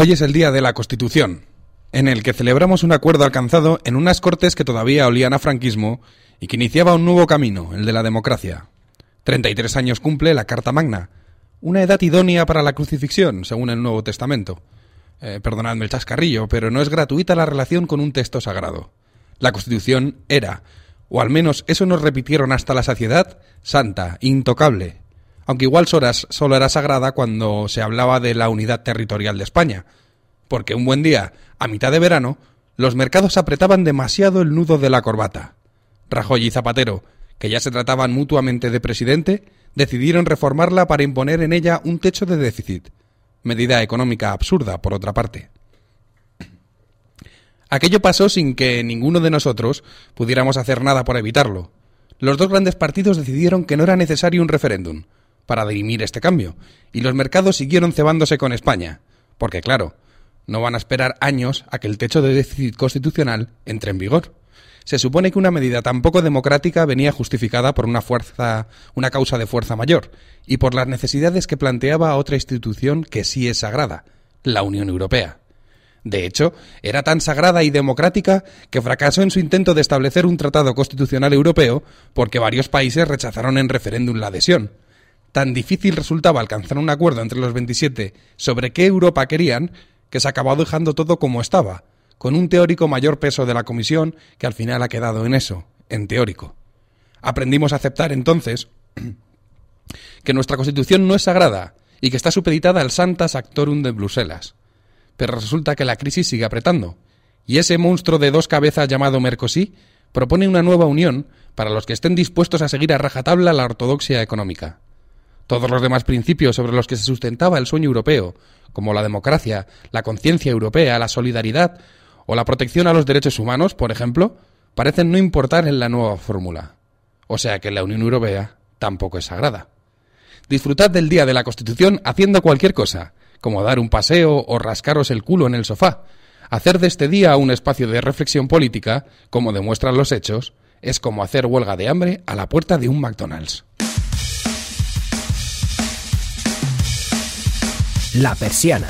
Hoy es el día de la Constitución, en el que celebramos un acuerdo alcanzado en unas cortes que todavía olían a franquismo y que iniciaba un nuevo camino, el de la democracia. 33 años cumple la Carta Magna, una edad idónea para la crucifixión, según el Nuevo Testamento. Eh, perdonadme el chascarrillo, pero no es gratuita la relación con un texto sagrado. La Constitución era, o al menos eso nos repitieron hasta la saciedad, santa, intocable, aunque igual solo era sagrada cuando se hablaba de la unidad territorial de España, porque un buen día, a mitad de verano, los mercados apretaban demasiado el nudo de la corbata. Rajoy y Zapatero, que ya se trataban mutuamente de presidente, decidieron reformarla para imponer en ella un techo de déficit, medida económica absurda, por otra parte. Aquello pasó sin que ninguno de nosotros pudiéramos hacer nada por evitarlo. Los dos grandes partidos decidieron que no era necesario un referéndum, para dirimir este cambio, y los mercados siguieron cebándose con España, porque claro, no van a esperar años a que el techo de déficit constitucional entre en vigor. Se supone que una medida tan poco democrática venía justificada por una fuerza, una causa de fuerza mayor, y por las necesidades que planteaba otra institución que sí es sagrada, la Unión Europea. De hecho, era tan sagrada y democrática que fracasó en su intento de establecer un tratado constitucional europeo porque varios países rechazaron en referéndum la adhesión tan difícil resultaba alcanzar un acuerdo entre los 27 sobre qué Europa querían, que se acabó dejando todo como estaba, con un teórico mayor peso de la Comisión que al final ha quedado en eso, en teórico. Aprendimos a aceptar entonces que nuestra Constitución no es sagrada y que está supeditada al Santa Sactorum de Bruselas. Pero resulta que la crisis sigue apretando, y ese monstruo de dos cabezas llamado Mercosí propone una nueva unión para los que estén dispuestos a seguir a rajatabla la ortodoxia económica. Todos los demás principios sobre los que se sustentaba el sueño europeo, como la democracia, la conciencia europea, la solidaridad o la protección a los derechos humanos, por ejemplo, parecen no importar en la nueva fórmula. O sea que la Unión Europea tampoco es sagrada. Disfrutad del día de la Constitución haciendo cualquier cosa, como dar un paseo o rascaros el culo en el sofá. Hacer de este día un espacio de reflexión política, como demuestran los hechos, es como hacer huelga de hambre a la puerta de un McDonald's. La Persiana.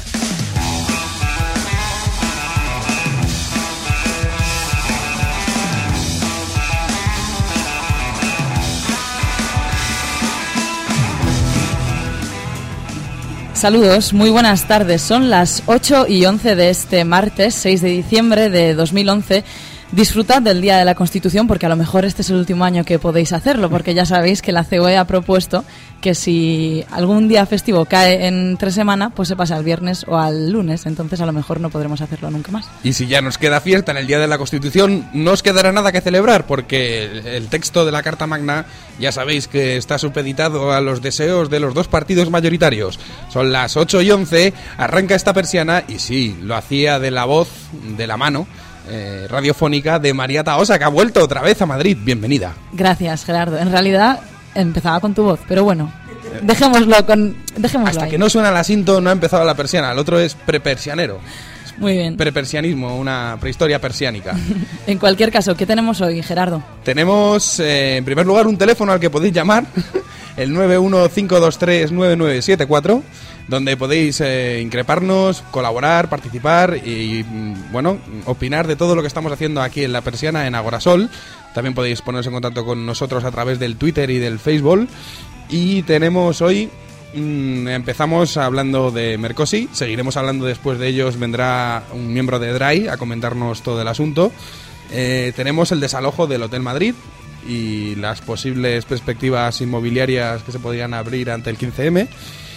Saludos, muy buenas tardes. Son las 8 y 11 de este martes 6 de diciembre de 2011 disfrutad del Día de la Constitución porque a lo mejor este es el último año que podéis hacerlo, porque ya sabéis que la COE ha propuesto que si algún día festivo cae en tres semanas, pues se pasa al viernes o al lunes, entonces a lo mejor no podremos hacerlo nunca más. Y si ya nos queda fiesta en el Día de la Constitución, no os quedará nada que celebrar, porque el texto de la Carta Magna ya sabéis que está supeditado a los deseos de los dos partidos mayoritarios. Son las 8 y 11, arranca esta persiana y sí, lo hacía de la voz, de la mano eh, radiofónica de María Taosa, que ha vuelto otra vez a Madrid. Bienvenida. Gracias, Gerardo. En realidad empezaba con tu voz, pero bueno, dejémoslo con dejémoslo Hasta que no suena la cinto no ha empezado la persiana. El otro es prepersianero. Muy bien. Prepersianismo, una prehistoria persiánica. en cualquier caso, ¿qué tenemos hoy, Gerardo? Tenemos, eh, en primer lugar, un teléfono al que podéis llamar, el 915239974 donde podéis eh, increparnos, colaborar, participar y, mm, bueno, opinar de todo lo que estamos haciendo aquí en La Persiana, en Agorasol. También podéis poneros en contacto con nosotros a través del Twitter y del Facebook. Y tenemos hoy mm, empezamos hablando de Mercosi, seguiremos hablando después de ellos, vendrá un miembro de DRY a comentarnos todo el asunto. Eh, tenemos el desalojo del Hotel Madrid y las posibles perspectivas inmobiliarias que se podrían abrir ante el 15M.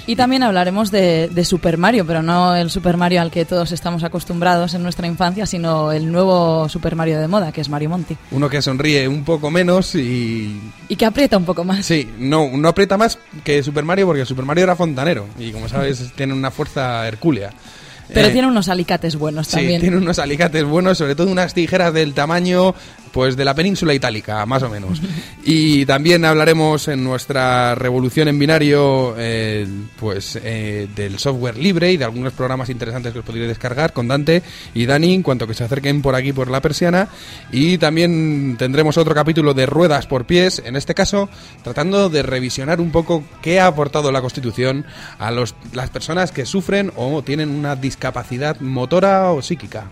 Y también hablaremos de, Super Mario, pero no el Super Mario al que todos estamos acostumbrados en nuestra infancia, sino el nuevo Super Mario de moda, que es Mario Monti. Uno que sonríe un poco menos y... Y que aprieta un poco más. Sí, no, no aprieta más que Super Mario porque Super Mario era fontanero y como sabes tiene una fuerza hercúlea. Pero eh, tiene unos alicates buenos también. Sí, tiene unos alicates buenos, sobre todo unas tijeras del tamaño Pues de la península itálica, más o menos. Y también hablaremos en nuestra revolución en binario eh, pues eh, del software libre y de algunos programas interesantes que os podréis descargar con Dante y Dani en cuanto que se acerquen por aquí por la persiana. Y también tendremos otro capítulo de ruedas por pies, en este caso tratando de revisionar un poco qué ha aportado la Constitución a los, las personas que sufren o tienen una discapacidad motora o psíquica.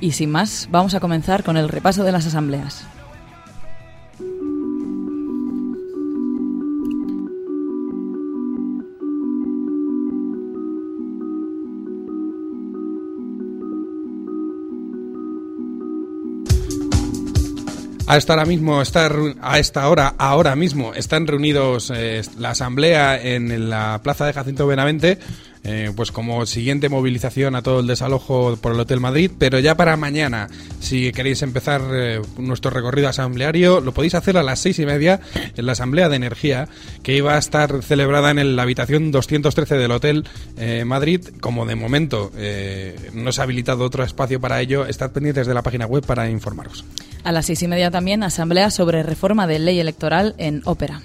Y sin más, vamos a comenzar con el repaso de las asambleas. A esta hora mismo, a esta hora, ahora mismo, están reunidos eh, la asamblea en la plaza de Jacinto Benavente eh, pues como siguiente movilización a todo el desalojo por el Hotel Madrid, pero ya para mañana, si queréis empezar eh, nuestro recorrido asambleario, lo podéis hacer a las seis y media en la Asamblea de Energía, que iba a estar celebrada en la habitación 213 del Hotel eh, Madrid. Como de momento no se ha habilitado otro espacio para ello, estad pendientes de la página web para informaros. A las seis y media también, Asamblea sobre reforma de ley electoral en ópera.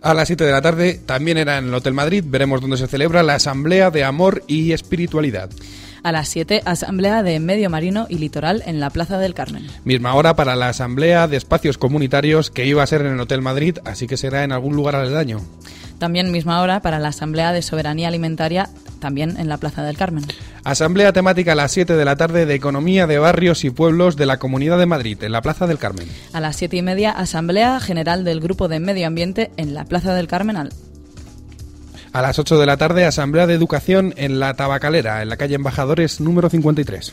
A las 7 de la tarde también era en el Hotel Madrid. Veremos dónde se celebra la Asamblea de Amor y Espiritualidad. A las 7, Asamblea de Medio Marino y Litoral en la Plaza del Carmen. Misma hora para la Asamblea de Espacios Comunitarios que iba a ser en el Hotel Madrid, así que será en algún lugar aledaño. También misma hora para la Asamblea de Soberanía Alimentaria, también en la Plaza del Carmen. Asamblea temática a las 7 de la tarde de Economía de Barrios y Pueblos de la Comunidad de Madrid, en la Plaza del Carmen. A las 7 y media, Asamblea General del Grupo de Medio Ambiente en la Plaza del Carmen. A las 8 de la tarde, Asamblea de Educación en la Tabacalera, en la calle Embajadores número 53.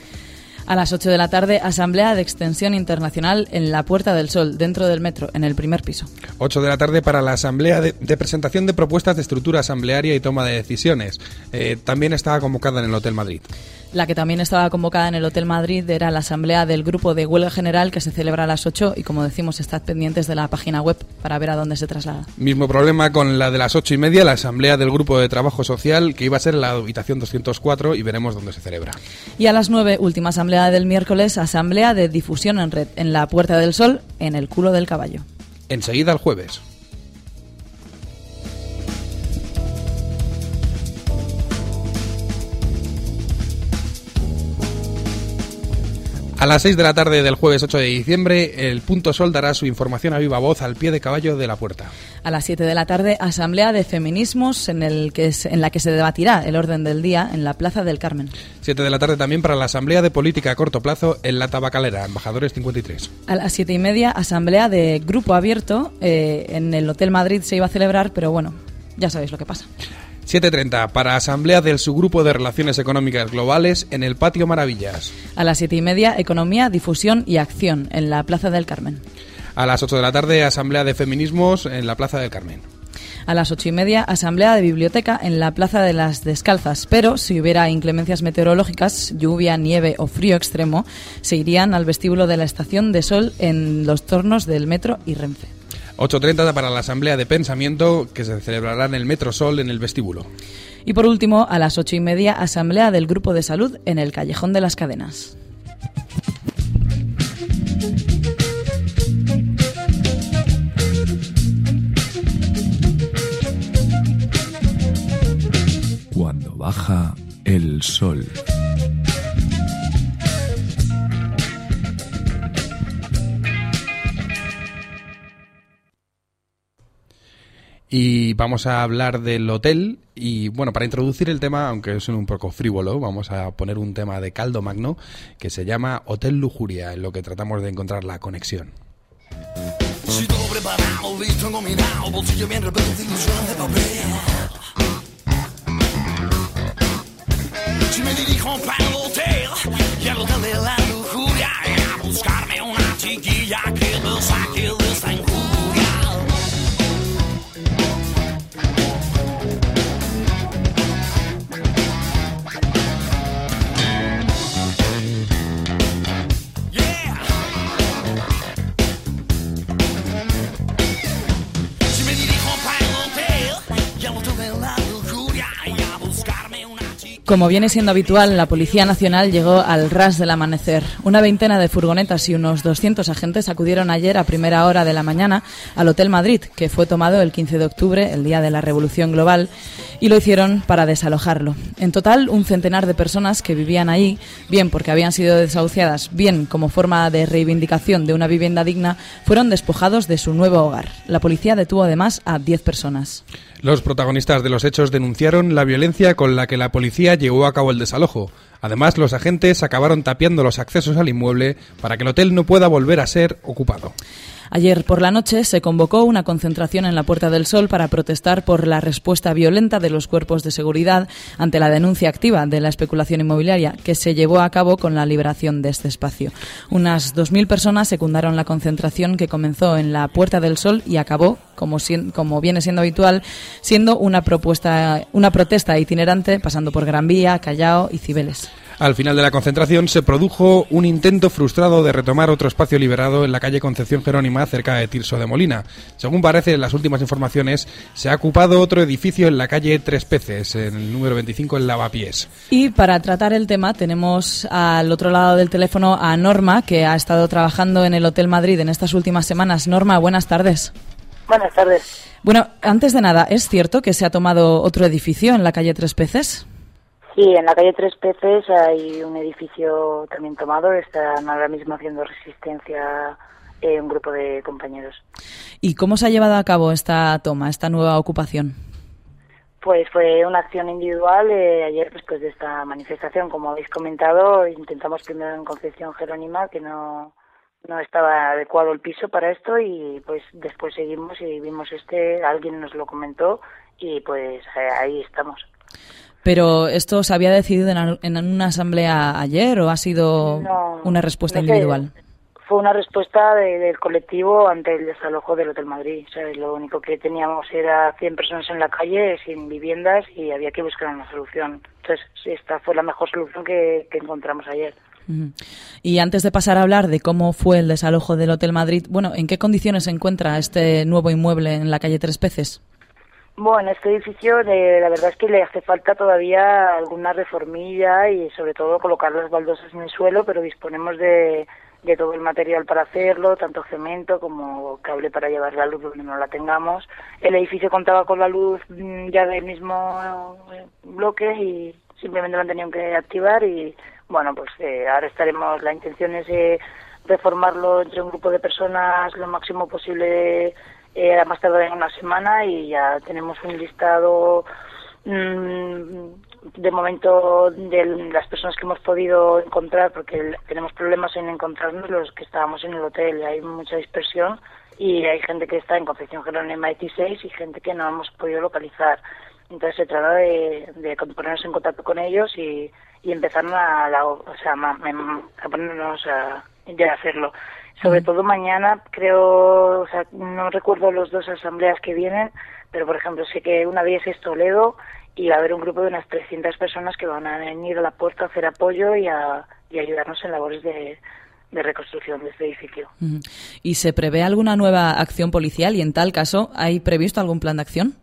A las 8 de la tarde, Asamblea de Extensión Internacional en la Puerta del Sol, dentro del metro, en el primer piso. 8 de la tarde para la Asamblea de, presentación de propuestas de estructura asamblearia y toma de decisiones. Eh, también estaba convocada en el Hotel Madrid. La que también estaba convocada en el Hotel Madrid era la asamblea del grupo de huelga general que se celebra a las 8 y como decimos, estad pendientes de la página web para ver a dónde se traslada. Mismo problema con la de las 8 y media, la asamblea del grupo de trabajo social que iba a ser en la habitación 204 y veremos dónde se celebra. Y a las 9, última asamblea del miércoles, asamblea de difusión en red en la Puerta del Sol, en el culo del caballo. Enseguida el jueves. A las 6 de la tarde del jueves 8 de diciembre, el Punto Sol dará su información a viva voz al pie de caballo de la puerta. A las 7 de la tarde, Asamblea de Feminismos en, el que en la que se debatirá el orden del día en la Plaza del Carmen. 7 de la tarde también para la Asamblea de Política a corto plazo en la Tabacalera, Embajadores 53. A las 7 y media, Asamblea de Grupo Abierto eh, en el Hotel Madrid se iba a celebrar, pero bueno, ya sabéis lo que pasa. 7.30 para Asamblea del Subgrupo de Relaciones Económicas Globales en el Patio Maravillas. A las 7 y media, Economía, Difusión y Acción en la Plaza del Carmen. A las 8 de la tarde, Asamblea de Feminismos en la Plaza del Carmen. A las ocho y media, Asamblea de Biblioteca en la Plaza de las Descalzas. Pero si hubiera inclemencias meteorológicas, lluvia, nieve o frío extremo, se irían al vestíbulo de la Estación de Sol en los tornos del metro y Renfe. 8.30 para la Asamblea de Pensamiento que se celebrará en el Metro Sol en el vestíbulo. Y por último, a las ocho y media, Asamblea del Grupo de Salud en el Callejón de las Cadenas. Cuando baja el sol. Y vamos a hablar del hotel. Y bueno, para introducir el tema, aunque es un poco frívolo, vamos a poner un tema de caldo magno que se llama Hotel Lujuria, en lo que tratamos de encontrar la conexión. Si me dirijo hotel y al hotel de la lujuria, buscarme una chiquilla que saque Como viene siendo habitual, la Policía Nacional llegó al ras del amanecer. Una veintena de furgonetas y unos 200 agentes acudieron ayer a primera hora de la mañana al Hotel Madrid, que fue tomado el 15 de octubre, el día de la Revolución Global, y lo hicieron para desalojarlo. En total, un centenar de personas que vivían ahí, bien porque habían sido desahuciadas, bien como forma de reivindicación de una vivienda digna, fueron despojados de su nuevo hogar. La policía detuvo además a 10 personas. Los protagonistas de los hechos denunciaron la violencia con la que la policía llevó a cabo el desalojo. Además, los agentes acabaron tapiando los accesos al inmueble para que el hotel no pueda volver a ser ocupado. Ayer por la noche se convocó una concentración en la Puerta del Sol para protestar por la respuesta violenta de los cuerpos de seguridad ante la denuncia activa de la especulación inmobiliaria que se llevó a cabo con la liberación de este espacio. Unas 2.000 personas secundaron la concentración que comenzó en la Puerta del Sol y acabó, como, como viene siendo habitual, siendo una, propuesta, una protesta itinerante pasando por Gran Vía, Callao y Cibeles. Al final de la concentración se produjo un intento frustrado de retomar otro espacio liberado en la calle Concepción Jerónima cerca de Tirso de Molina. Según parece en las últimas informaciones, se ha ocupado otro edificio en la calle Tres Peces, en el número 25 en Lavapiés. Y para tratar el tema tenemos al otro lado del teléfono a Norma, que ha estado trabajando en el Hotel Madrid en estas últimas semanas. Norma, buenas tardes. Buenas tardes. Bueno, antes de nada, ¿es cierto que se ha tomado otro edificio en la calle Tres Peces? Sí, en la calle Tres Peces hay un edificio también tomado. Están ahora mismo haciendo resistencia eh, un grupo de compañeros. ¿Y cómo se ha llevado a cabo esta toma, esta nueva ocupación? Pues fue una acción individual. Eh, ayer, después de esta manifestación, como habéis comentado, intentamos primero en Concepción Jerónima, que no, no estaba adecuado el piso para esto, y pues después seguimos y vimos este, alguien nos lo comentó, y pues eh, ahí estamos. Pero esto se había decidido en, una asamblea ayer o ha sido una respuesta individual. Fue una respuesta del colectivo ante el desalojo del Hotel Madrid. lo único que teníamos era 100 personas en la calle sin viviendas y había que buscar una solución. Entonces, esta fue la mejor solución que, encontramos ayer. Y antes de pasar a hablar de cómo fue el desalojo del Hotel Madrid, bueno, ¿en qué condiciones se encuentra este nuevo inmueble en la calle Tres Peces? Bueno, este edificio la verdad es que le hace falta todavía alguna reformilla y sobre todo colocar las baldosas en el suelo, pero disponemos de, de todo el material para hacerlo, tanto cemento como cable para llevar la luz donde no la tengamos. El edificio contaba con la luz mm, ya del mismo eh, bloque y simplemente la tenían que activar y bueno, pues eh, ahora estaremos, la intención es eh, reformarlo entre un grupo de personas lo máximo posible eh, más tarde en una semana y ya tenemos un listado mm, de momento de las personas que hemos podido encontrar porque tenemos problemas en encontrarnos los que estábamos en el hotel hay mucha dispersión y hay gente que está en Concepción Jerónima 16 y gente que no hemos podido localizar. Entonces se trata de, de ponernos en contacto con ellos y, y empezar a, la, o sea, a, ponernos a, a hacerlo sobre todo mañana, creo, o sea, no recuerdo los dos asambleas que vienen, pero por ejemplo sé que una vez es Toledo y va a haber un grupo de unas 300 personas que van a venir a la puerta a hacer apoyo y a y ayudarnos en labores de, de reconstrucción de este edificio. ¿Y se prevé alguna nueva acción policial y en tal caso hay previsto algún plan de acción?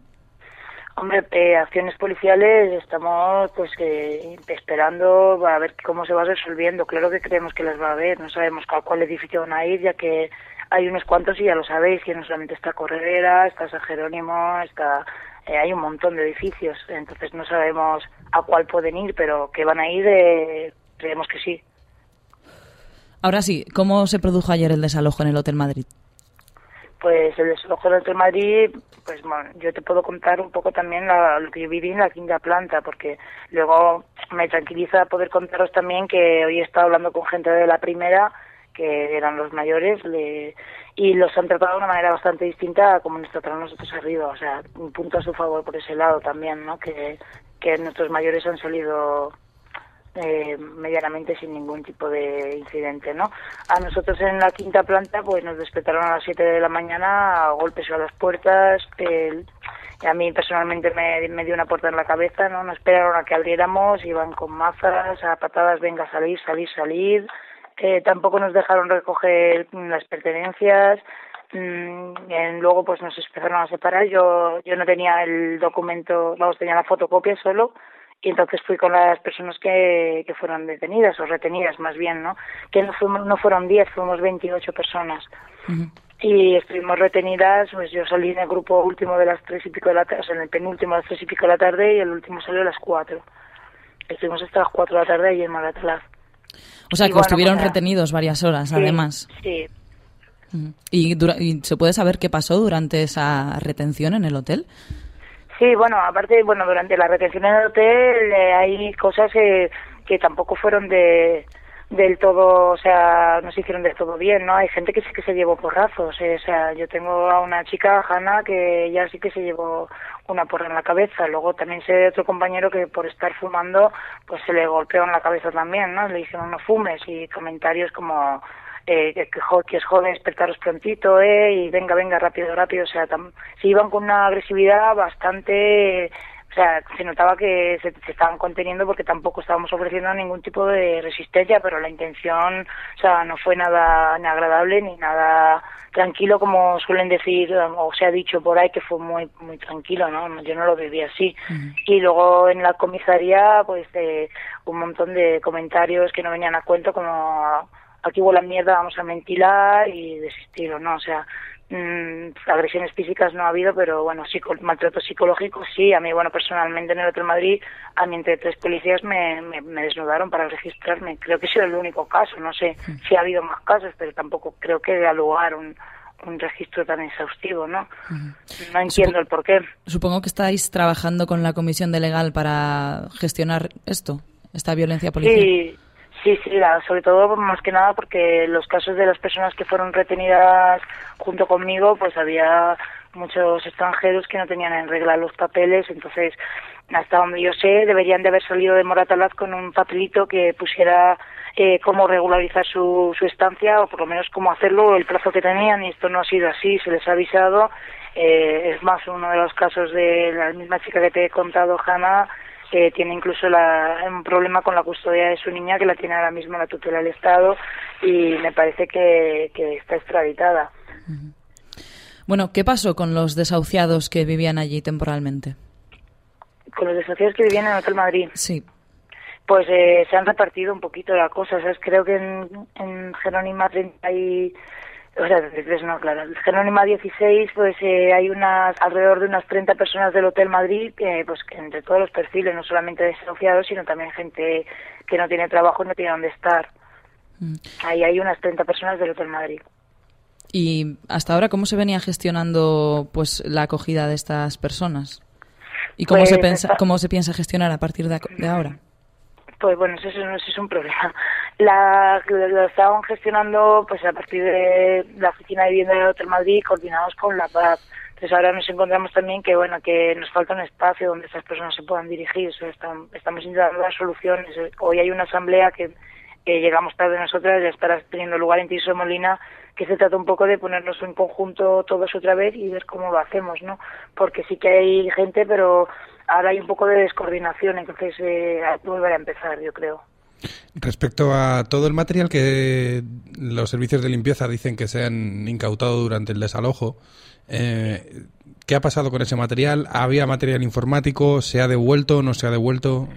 Hombre, eh, acciones policiales estamos pues que esperando a ver cómo se va resolviendo. Claro que creemos que las va a haber, no sabemos a cuál edificio van a ir, ya que hay unos cuantos y ya lo sabéis, que no solamente está Corredera, está San Jerónimo, está eh, hay un montón de edificios, entonces no sabemos a cuál pueden ir, pero que van a ir, eh, creemos que sí. Ahora sí, ¿cómo se produjo ayer el desalojo en el Hotel Madrid? Pues el desalojo del Hotel Madrid pues bueno, yo te puedo contar un poco también lo que yo viví en la quinta planta, porque luego me tranquiliza poder contaros también que hoy he estado hablando con gente de la primera, que eran los mayores, le, y los han tratado de una manera bastante distinta a como nos trataron nosotros arriba, o sea, un punto a su favor por ese lado también, ¿no? Que, que nuestros mayores han salido eh, medianamente sin ningún tipo de incidente, ¿no? A nosotros en la quinta planta, pues nos despertaron a las 7 de la mañana, a golpes a las puertas, a mí personalmente me, me, dio una puerta en la cabeza, ¿no? Nos esperaron a que abriéramos, iban con mazas, a patadas, venga, salir, salir, salir. Eh, tampoco nos dejaron recoger las pertenencias. Mm, luego pues nos empezaron a separar. Yo, yo no tenía el documento, vamos, tenía la fotocopia solo y entonces fui con las personas que, que fueron detenidas o retenidas más bien, ¿no? Que no, fuimos, no fueron 10, fuimos 28 personas. Y estuvimos retenidas, pues yo salí en el grupo último de las tres y pico de la tarde, o sea, en el penúltimo de las tres y pico de la tarde y el último salió a las cuatro. Estuvimos hasta las cuatro de la tarde allí en Magatalaz. O sea, Y que bueno, estuvieron pues, retenidos varias horas, Sí, además. Sí, Ujú. ¿Y, dura- ¿Y se puede saber qué pasó durante esa retención en el hotel? Sí, bueno, aparte, bueno, durante la retención en el hotel eh, hay cosas eh, que tampoco fueron de del todo, o sea, no se hicieron del todo bien, ¿no? Hay gente que sí que se llevó porrazos, eh, o sea, yo tengo a una chica, Hanna, que ella sí que se llevó una porra en la cabeza, luego también sé de otro compañero que por estar fumando, pues se le golpeó en la cabeza también, ¿no? Le dijeron no fumes y comentarios como eh, que, que, jo- que os jode despertaros prontito, eh, y venga, venga, rápido, rápido, o sea, tam- se iban con una agresividad bastante, o sea, se notaba que se, se estaban conteniendo porque tampoco estábamos ofreciendo ningún tipo de resistencia, pero la intención, o sea, no fue nada ni agradable ni nada tranquilo como suelen decir o se ha dicho por ahí que fue muy muy tranquilo, ¿no? Yo no lo viví así. Y luego en la comisaría, pues eh, un montón de comentarios que no venían a cuento como aquí huele mierda, vamos a ventilar y desistir o no, o sea, mm, agresiones físicas no ha habido, pero bueno, psico maltrato psicológico sí, a mí, bueno, personalmente en el Hotel Madrid, a mí entre tres policías me, me, me desnudaron para registrarme, creo que ese era el único caso, no sé si ha habido más casos, pero tampoco creo que dé lugar un, un registro tan exhaustivo, ¿no? No entiendo el porqué. Supongo que estáis trabajando con la Comisión de Legal para gestionar esto, esta violencia policial. Sí, sí, sí, sobre todo más que nada porque los casos de las personas que fueron retenidas junto conmigo, pues había muchos extranjeros que no tenían en regla los papeles, entonces hasta donde yo sé deberían de haber salido de Moratalaz con un papelito que pusiera eh, cómo regularizar su, su estancia o por lo menos cómo hacerlo, el plazo que tenían y esto no ha sido así, se les ha avisado. Eh, es más, uno de los casos de la misma chica que te he contado, Hanna, que tiene incluso la- un problema con la custodia de su niña, que la tiene ahora mismo la tutela del Estado, y me parece que, que está extraditada. Bueno, ¿qué pasó con los desahuciados que vivían allí temporalmente? Con los desafíos que vivían en Hotel Madrid, Sí. pues eh, se han repartido un poquito la cosa, ¿sabes? Creo que en, en Jerónima 30 y... O sea, 33 no, claro. Jerónima 16, pues eh, hay unas alrededor de unas 30 personas del Hotel Madrid, que, pues entre todos los perfiles, no solamente desahuciados, sino también gente que no tiene trabajo y no tiene dónde estar. Mm. Ahí hay unas 30 personas del Hotel Madrid. ¿Y hasta ahora cómo se venía gestionando pues la acogida de estas personas? ¿Y cómo, Pues se, pensa, está- cómo se piensa gestionar a partir de ahora? Pues bueno, eso, eso es un problema. La, lo estaban gestionando pues a partir de la oficina de vivienda de Hotel Madrid coordinados con la paz. Entonces ahora nos encontramos también que bueno que nos falta un espacio donde estas personas se puedan dirigir. O estamos intentando dar soluciones. Hoy hay una asamblea que, que llegamos tarde nosotras, ya estará teniendo lugar en Tirso Molina, que se trata un poco de ponernos en conjunto todos otra vez y ver cómo lo hacemos, ¿no? Porque sí que hay gente, pero ahora hay un poco de descoordinación, entonces eh, volver a empezar, yo creo. Respecto a todo el material que los servicios de limpieza dicen que se han incautado durante el desalojo, eh, ¿qué ha pasado con ese material? ¿Había material informático? ¿Se ha devuelto? ¿No se ha devuelto?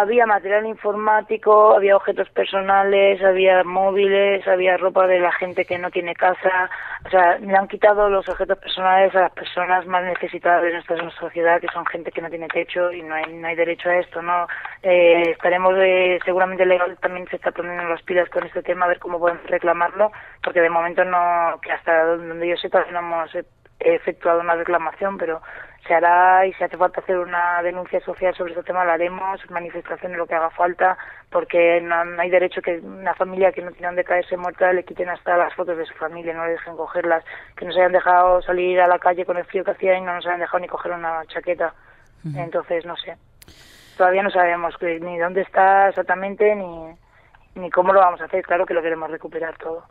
Había material informático, había objetos personales, había móviles, había ropa de la gente que no tiene casa. O sea, le han quitado los objetos personales a las personas más necesitadas de nuestra sociedad, que son gente que no tiene techo y no hay, no hay derecho a esto, ¿no? Eh, estaremos, eh, seguramente legal también se está poniendo las pilas con este tema, a ver cómo podemos reclamarlo, porque de momento no, que hasta donde yo sepa no hemos eh, efectuado una reclamación, pero se hará y si hace falta hacer una denuncia social sobre este tema, la haremos, manifestaciones, lo que haga falta, porque no, no hay derecho que una familia que no tiene donde caerse muerta le quiten hasta las fotos de su familia, no le dejen cogerlas, que nos hayan dejado salir a la calle con el frío que hacía y no nos hayan dejado ni coger una chaqueta. Entonces, no sé. Todavía no sabemos que- ni dónde está exactamente ni, ni cómo lo vamos a hacer. Claro que lo queremos recuperar todo.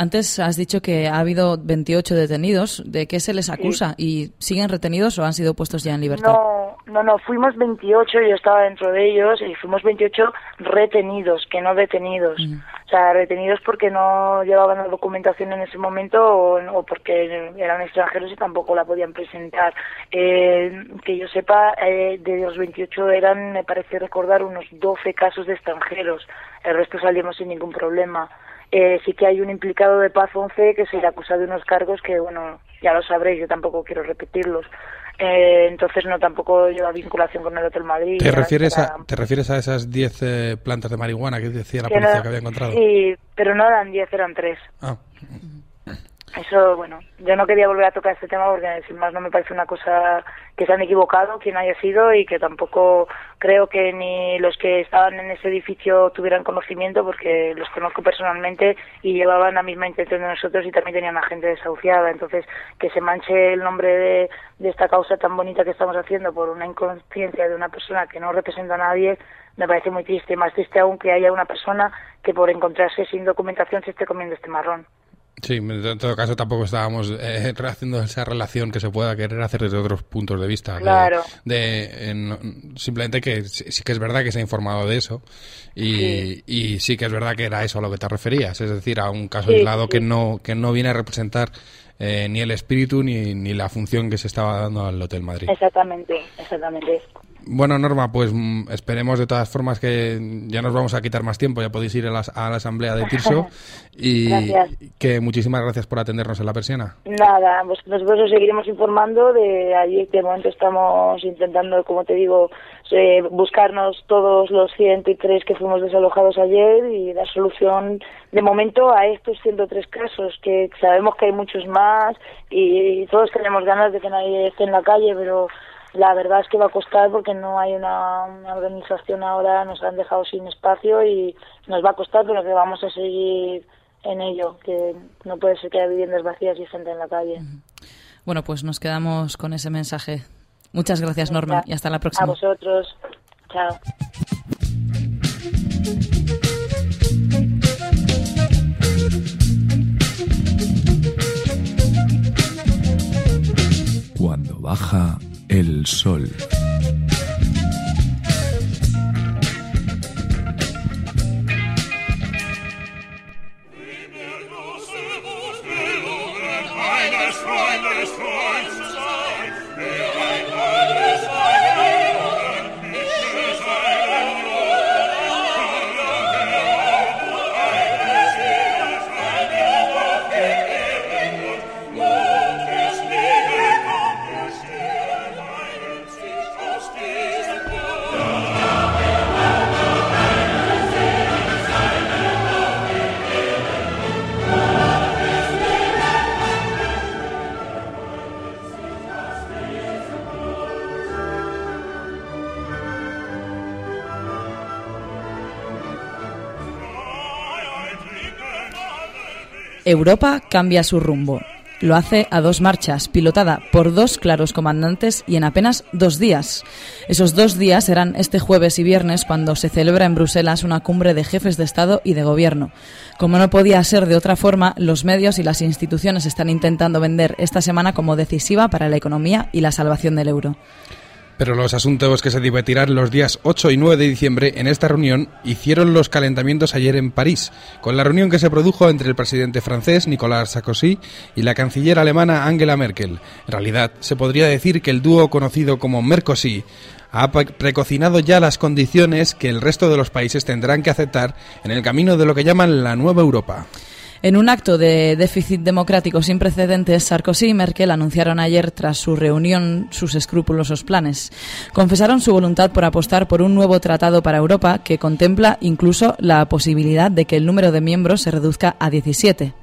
Antes has dicho que ha habido 28 detenidos. ¿De qué se les acusa? ¿Y siguen retenidos o han sido puestos ya en libertad? No, no, no, fuimos 28, yo estaba dentro de ellos y fuimos 28 retenidos, que no detenidos. O sea, retenidos porque no llevaban la documentación en ese momento o, porque eran extranjeros y tampoco la podían presentar. Eh, que yo sepa, eh, de los 28 eran, me parece recordar, unos 12 casos de extranjeros. El resto salimos sin ningún problema. Eh, sí que hay un implicado de Paz 11 que se le acusa de unos cargos que, bueno, ya lo sabréis, yo tampoco quiero repetirlos. Eh, entonces no tampoco lleva vinculación con el Hotel Madrid. ¿Te refieres, a, ¿te refieres a esas 10 eh, plantas de marihuana que decía la policía que había encontrado? Sí, pero no eran 10, eran 3. Ah. Eso, bueno, yo no quería volver a tocar este tema porque sin más no me parece una cosa que se han equivocado quien haya sido y que tampoco creo que ni los que estaban en ese edificio tuvieran conocimiento porque los conozco personalmente y llevaban la misma intención de nosotros y también tenían a gente desahuciada. Entonces, que se manche el nombre de, de esta causa tan bonita que estamos haciendo por una inconsciencia de una persona que no representa a nadie me parece muy triste. Más triste aún que haya una persona que por encontrarse sin documentación se esté comiendo este marrón. Sí, en todo caso tampoco estábamos eh, haciendo esa relación que se pueda querer hacer desde otros puntos de vista. Claro. De, simplemente que sí que es verdad que se ha informado de eso y sí. y sí que es verdad que era eso a lo que te referías, es decir, a un caso aislado que no que no viene a representar eh, ni el espíritu ni, ni la función que se estaba dando al Hotel Madrid. Exactamente, exactamente. Bueno, Norma, pues mm, esperemos de todas formas que ya nos vamos a quitar más tiempo, ya podéis ir a la, asamblea de Tirso y que muchísimas gracias por atendernos en la persiana. Nada, pues nosotros os seguiremos informando de allí que de momento estamos intentando, como te digo, eh, buscarnos todos los 103 que fuimos desalojados ayer y dar solución de momento a estos 103 casos, que sabemos que hay muchos más y todos tenemos ganas de que nadie esté en la calle, pero la verdad es que va a costar porque no hay una, organización ahora, nos han dejado sin espacio y nos va a costar, pero que vamos a seguir en ello, que no puede ser que haya viviendas vacías y gente en la calle. Bueno, pues nos quedamos con ese mensaje. Muchas gracias, Norma, y hasta la próxima. A vosotros. Chao. Cuando baja el sol. Europa cambia su rumbo. Lo hace a dos marchas, pilotada por dos claros comandantes y en apenas dos días. Esos dos días serán este jueves y viernes cuando se celebra en Bruselas una cumbre de jefes de Estado y de Gobierno. Como no podía ser de otra forma, los medios y las instituciones están intentando vender esta semana como decisiva para la economía y la salvación del euro. Pero los asuntos que se debatirán los días 8 y 9 de diciembre en esta reunión hicieron los calentamientos ayer en París, con la reunión que se produjo entre el presidente francés Nicolas Sarkozy y la canciller alemana Angela Merkel. En realidad, se podría decir que el dúo conocido como Mercosí ha precocinado ya las condiciones que el resto de los países tendrán que aceptar en el camino de lo que llaman la nueva Europa. En un acto de déficit democrático sin precedentes, Sarkozy y Merkel anunciaron ayer tras su reunión sus escrupulosos planes. Confesaron su voluntad por apostar por un nuevo tratado para Europa que contempla incluso la posibilidad de que el número de miembros se reduzca a 17.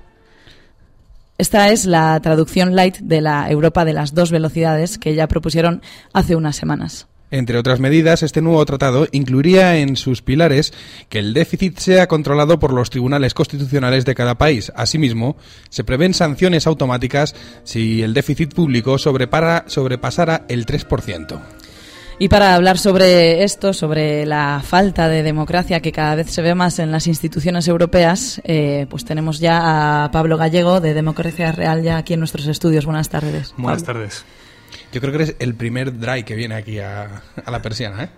Esta es la traducción light de la Europa de las dos velocidades que ya propusieron hace unas semanas. Entre otras medidas, este nuevo tratado incluiría en sus pilares que el déficit sea controlado por los tribunales constitucionales de cada país. Asimismo, se prevén sanciones automáticas si el déficit público sobrepasara el 3%. Y para hablar sobre esto, sobre la falta de democracia que cada vez se ve más en las instituciones europeas, eh, pues tenemos ya a Pablo Gallego de Democracia Real ya aquí en nuestros estudios. Buenas tardes. Buenas tardes. Yo creo que eres el primer dry que viene aquí a, la persiana, ¿eh?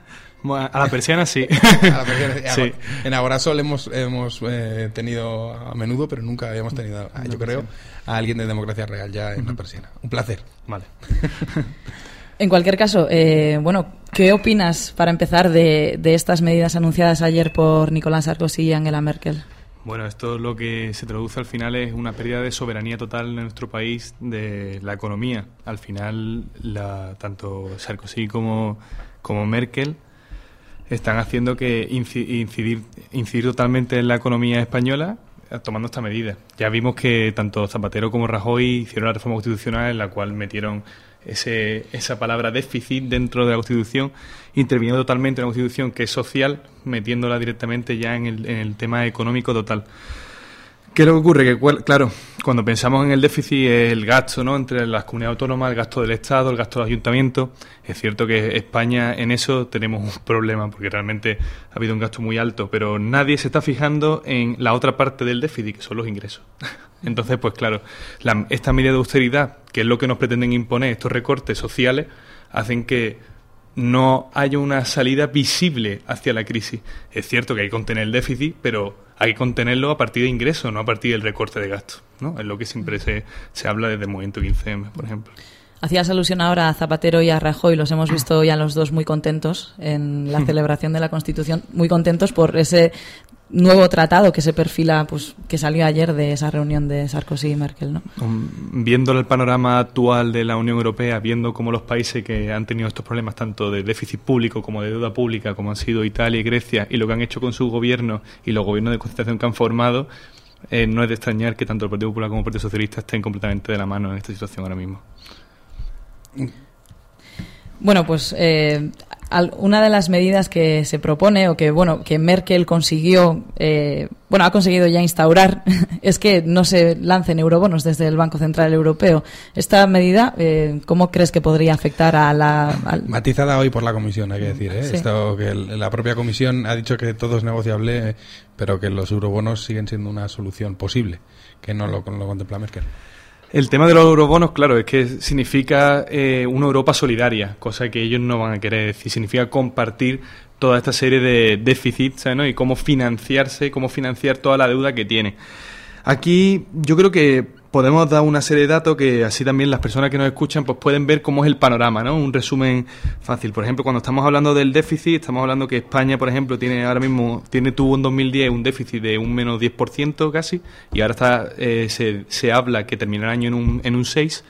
A la persiana sí. A la persiana, sí. En Abrasol hemos, hemos eh, tenido a menudo, pero nunca habíamos tenido, yo creo, a alguien de Democracia Real ya en la persiana. Un placer. Vale. En cualquier caso, eh, bueno, ¿qué opinas para empezar de, de estas medidas anunciadas ayer por Nicolás Sarkozy y Angela Merkel? Bueno, esto lo que se traduce al final es una pérdida de soberanía total en nuestro país de la economía. Al final, la, tanto Sarkozy como, Merkel están haciendo que incidir, incidir totalmente en la economía española eh, tomando esta medida. Ya vimos que tanto Zapatero como Rajoy hicieron la reforma constitucional en la cual metieron ese, esa palabra déficit dentro de la Constitución, interviniendo totalmente en la Constitución, que es social, metiéndola directamente ya en el, en el tema económico total. ¿Qué es lo que ocurre? Que, claro, cuando pensamos en el déficit, el gasto ¿no? entre las comunidades autónomas, el gasto del Estado, el gasto del ayuntamiento, es cierto que España en eso tenemos un problema, porque realmente ha habido un gasto muy alto, pero nadie se está fijando en la otra parte del déficit, que son los ingresos. Entonces, pues claro, esta medida de austeridad, que es lo que nos pretenden imponer, estos recortes sociales, hacen que no haya una salida visible hacia la crisis. Es cierto que hay que contener el déficit, pero hay que contenerlo a partir de ingresos, no a partir del recorte de gastos. ¿no? Es lo que siempre se, se habla desde el movimiento 15M, por ejemplo. Hacías alusión ahora a Zapatero y a Rajoy, los hemos visto ya los dos muy contentos en la celebración de la Constitución, muy contentos por ese nuevo tratado que se perfila, pues que salió ayer de esa reunión de Sarkozy y Merkel, ¿no? Viendo el panorama actual de la Unión Europea, viendo cómo los países que han tenido estos problemas tanto de déficit público como de deuda pública, como han sido Italia y Grecia, y lo que han hecho con su gobierno y los gobiernos de concentración que han formado, eh, no es de extrañar que tanto el Partido Popular como el Partido Socialista estén completamente de la mano en esta situación ahora mismo. Bueno, pues eh, una de las medidas que se propone o que bueno que Merkel consiguió eh, bueno ha conseguido ya instaurar es que no se lancen eurobonos desde el Banco Central Europeo. Esta medida eh, cómo crees que podría afectar a la matizada hoy por la Comisión hay que decir ¿eh? Esto, que la propia Comisión ha dicho que todo es negociable pero que los eurobonos siguen siendo una solución posible que no lo, lo contempla Merkel el tema de los eurobonos, claro, es que significa eh, una Europa solidaria, cosa que ellos no van a querer decir. Significa compartir toda esta serie de déficits ¿no? y cómo financiarse, cómo financiar toda la deuda que tiene. Aquí yo creo que podemos dar una serie de datos que así también las personas que nos escuchan pues pueden ver cómo es el panorama, ¿no? Un resumen fácil. Por ejemplo, cuando estamos hablando del déficit, estamos hablando que España, por ejemplo, tiene ahora mismo tiene tuvo en 2010 un déficit de un menos 10% casi y ahora está eh, se, se habla que termina el año en un, en un 6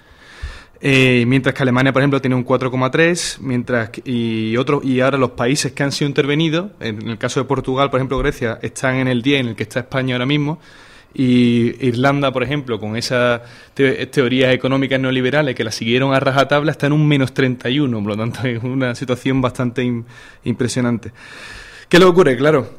eh, mientras que Alemania, por ejemplo, tiene un 4,3, mientras y otros y ahora los países que han sido intervenidos, en el caso de Portugal, por ejemplo, Grecia, están en el 10 en el que está España ahora mismo. Y Irlanda, por ejemplo, con esas teorías económicas neoliberales que la siguieron a rajatabla, está en un menos 31, por lo tanto es una situación bastante impresionante. ¿Qué le ocurre? Claro,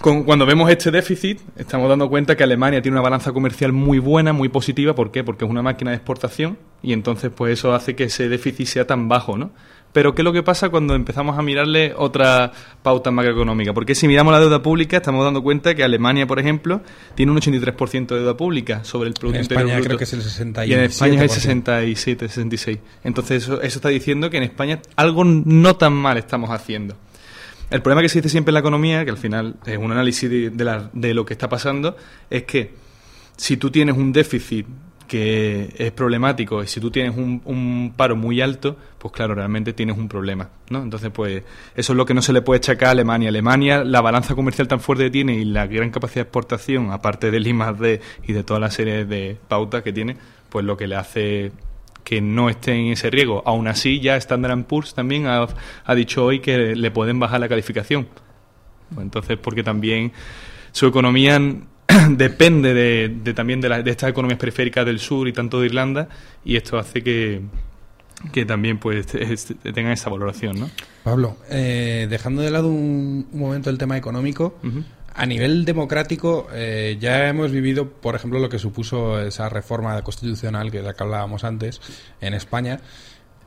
cuando vemos este déficit, estamos dando cuenta que Alemania tiene una balanza comercial muy buena, muy positiva. ¿Por qué? Porque es una máquina de exportación y entonces pues eso hace que ese déficit sea tan bajo, ¿no? Pero ¿qué es lo que pasa cuando empezamos a mirarle otra pauta macroeconómica? Porque si miramos la deuda pública, estamos dando cuenta que Alemania, por ejemplo, tiene un 83% de deuda pública sobre el Producto Interior Bruto. creo que es el 67%. Y en España es el 67, 66. Entonces eso, eso está diciendo que en España algo no tan mal estamos haciendo. El problema que se dice siempre en la economía, que al final es un análisis de, de, de lo que está pasando, es que si tú tienes un déficit que es problemático y si tú tienes un, un, paro muy alto, pues claro, realmente tienes un problema, ¿no? Entonces, pues eso es lo que no se le puede achacar a Alemania. Alemania, la balanza comercial tan fuerte que tiene y la gran capacidad de exportación, aparte del I+D y de toda la serie de pautas que tiene, pues lo que le hace que no esté en ese riesgo. Aún así, ya Standard Poor's también ha, ha dicho hoy que le pueden bajar la calificación. Pues entonces, porque también su economía depende de, también de, de, estas economías periféricas del sur y tanto de Irlanda y esto hace que, que también pues tengan esa valoración, ¿no? Pablo, eh, dejando de lado un, un, momento el tema económico, uh -huh. a nivel democrático eh, ya hemos vivido, por ejemplo, lo que supuso esa reforma constitucional que de la que hablábamos antes en España.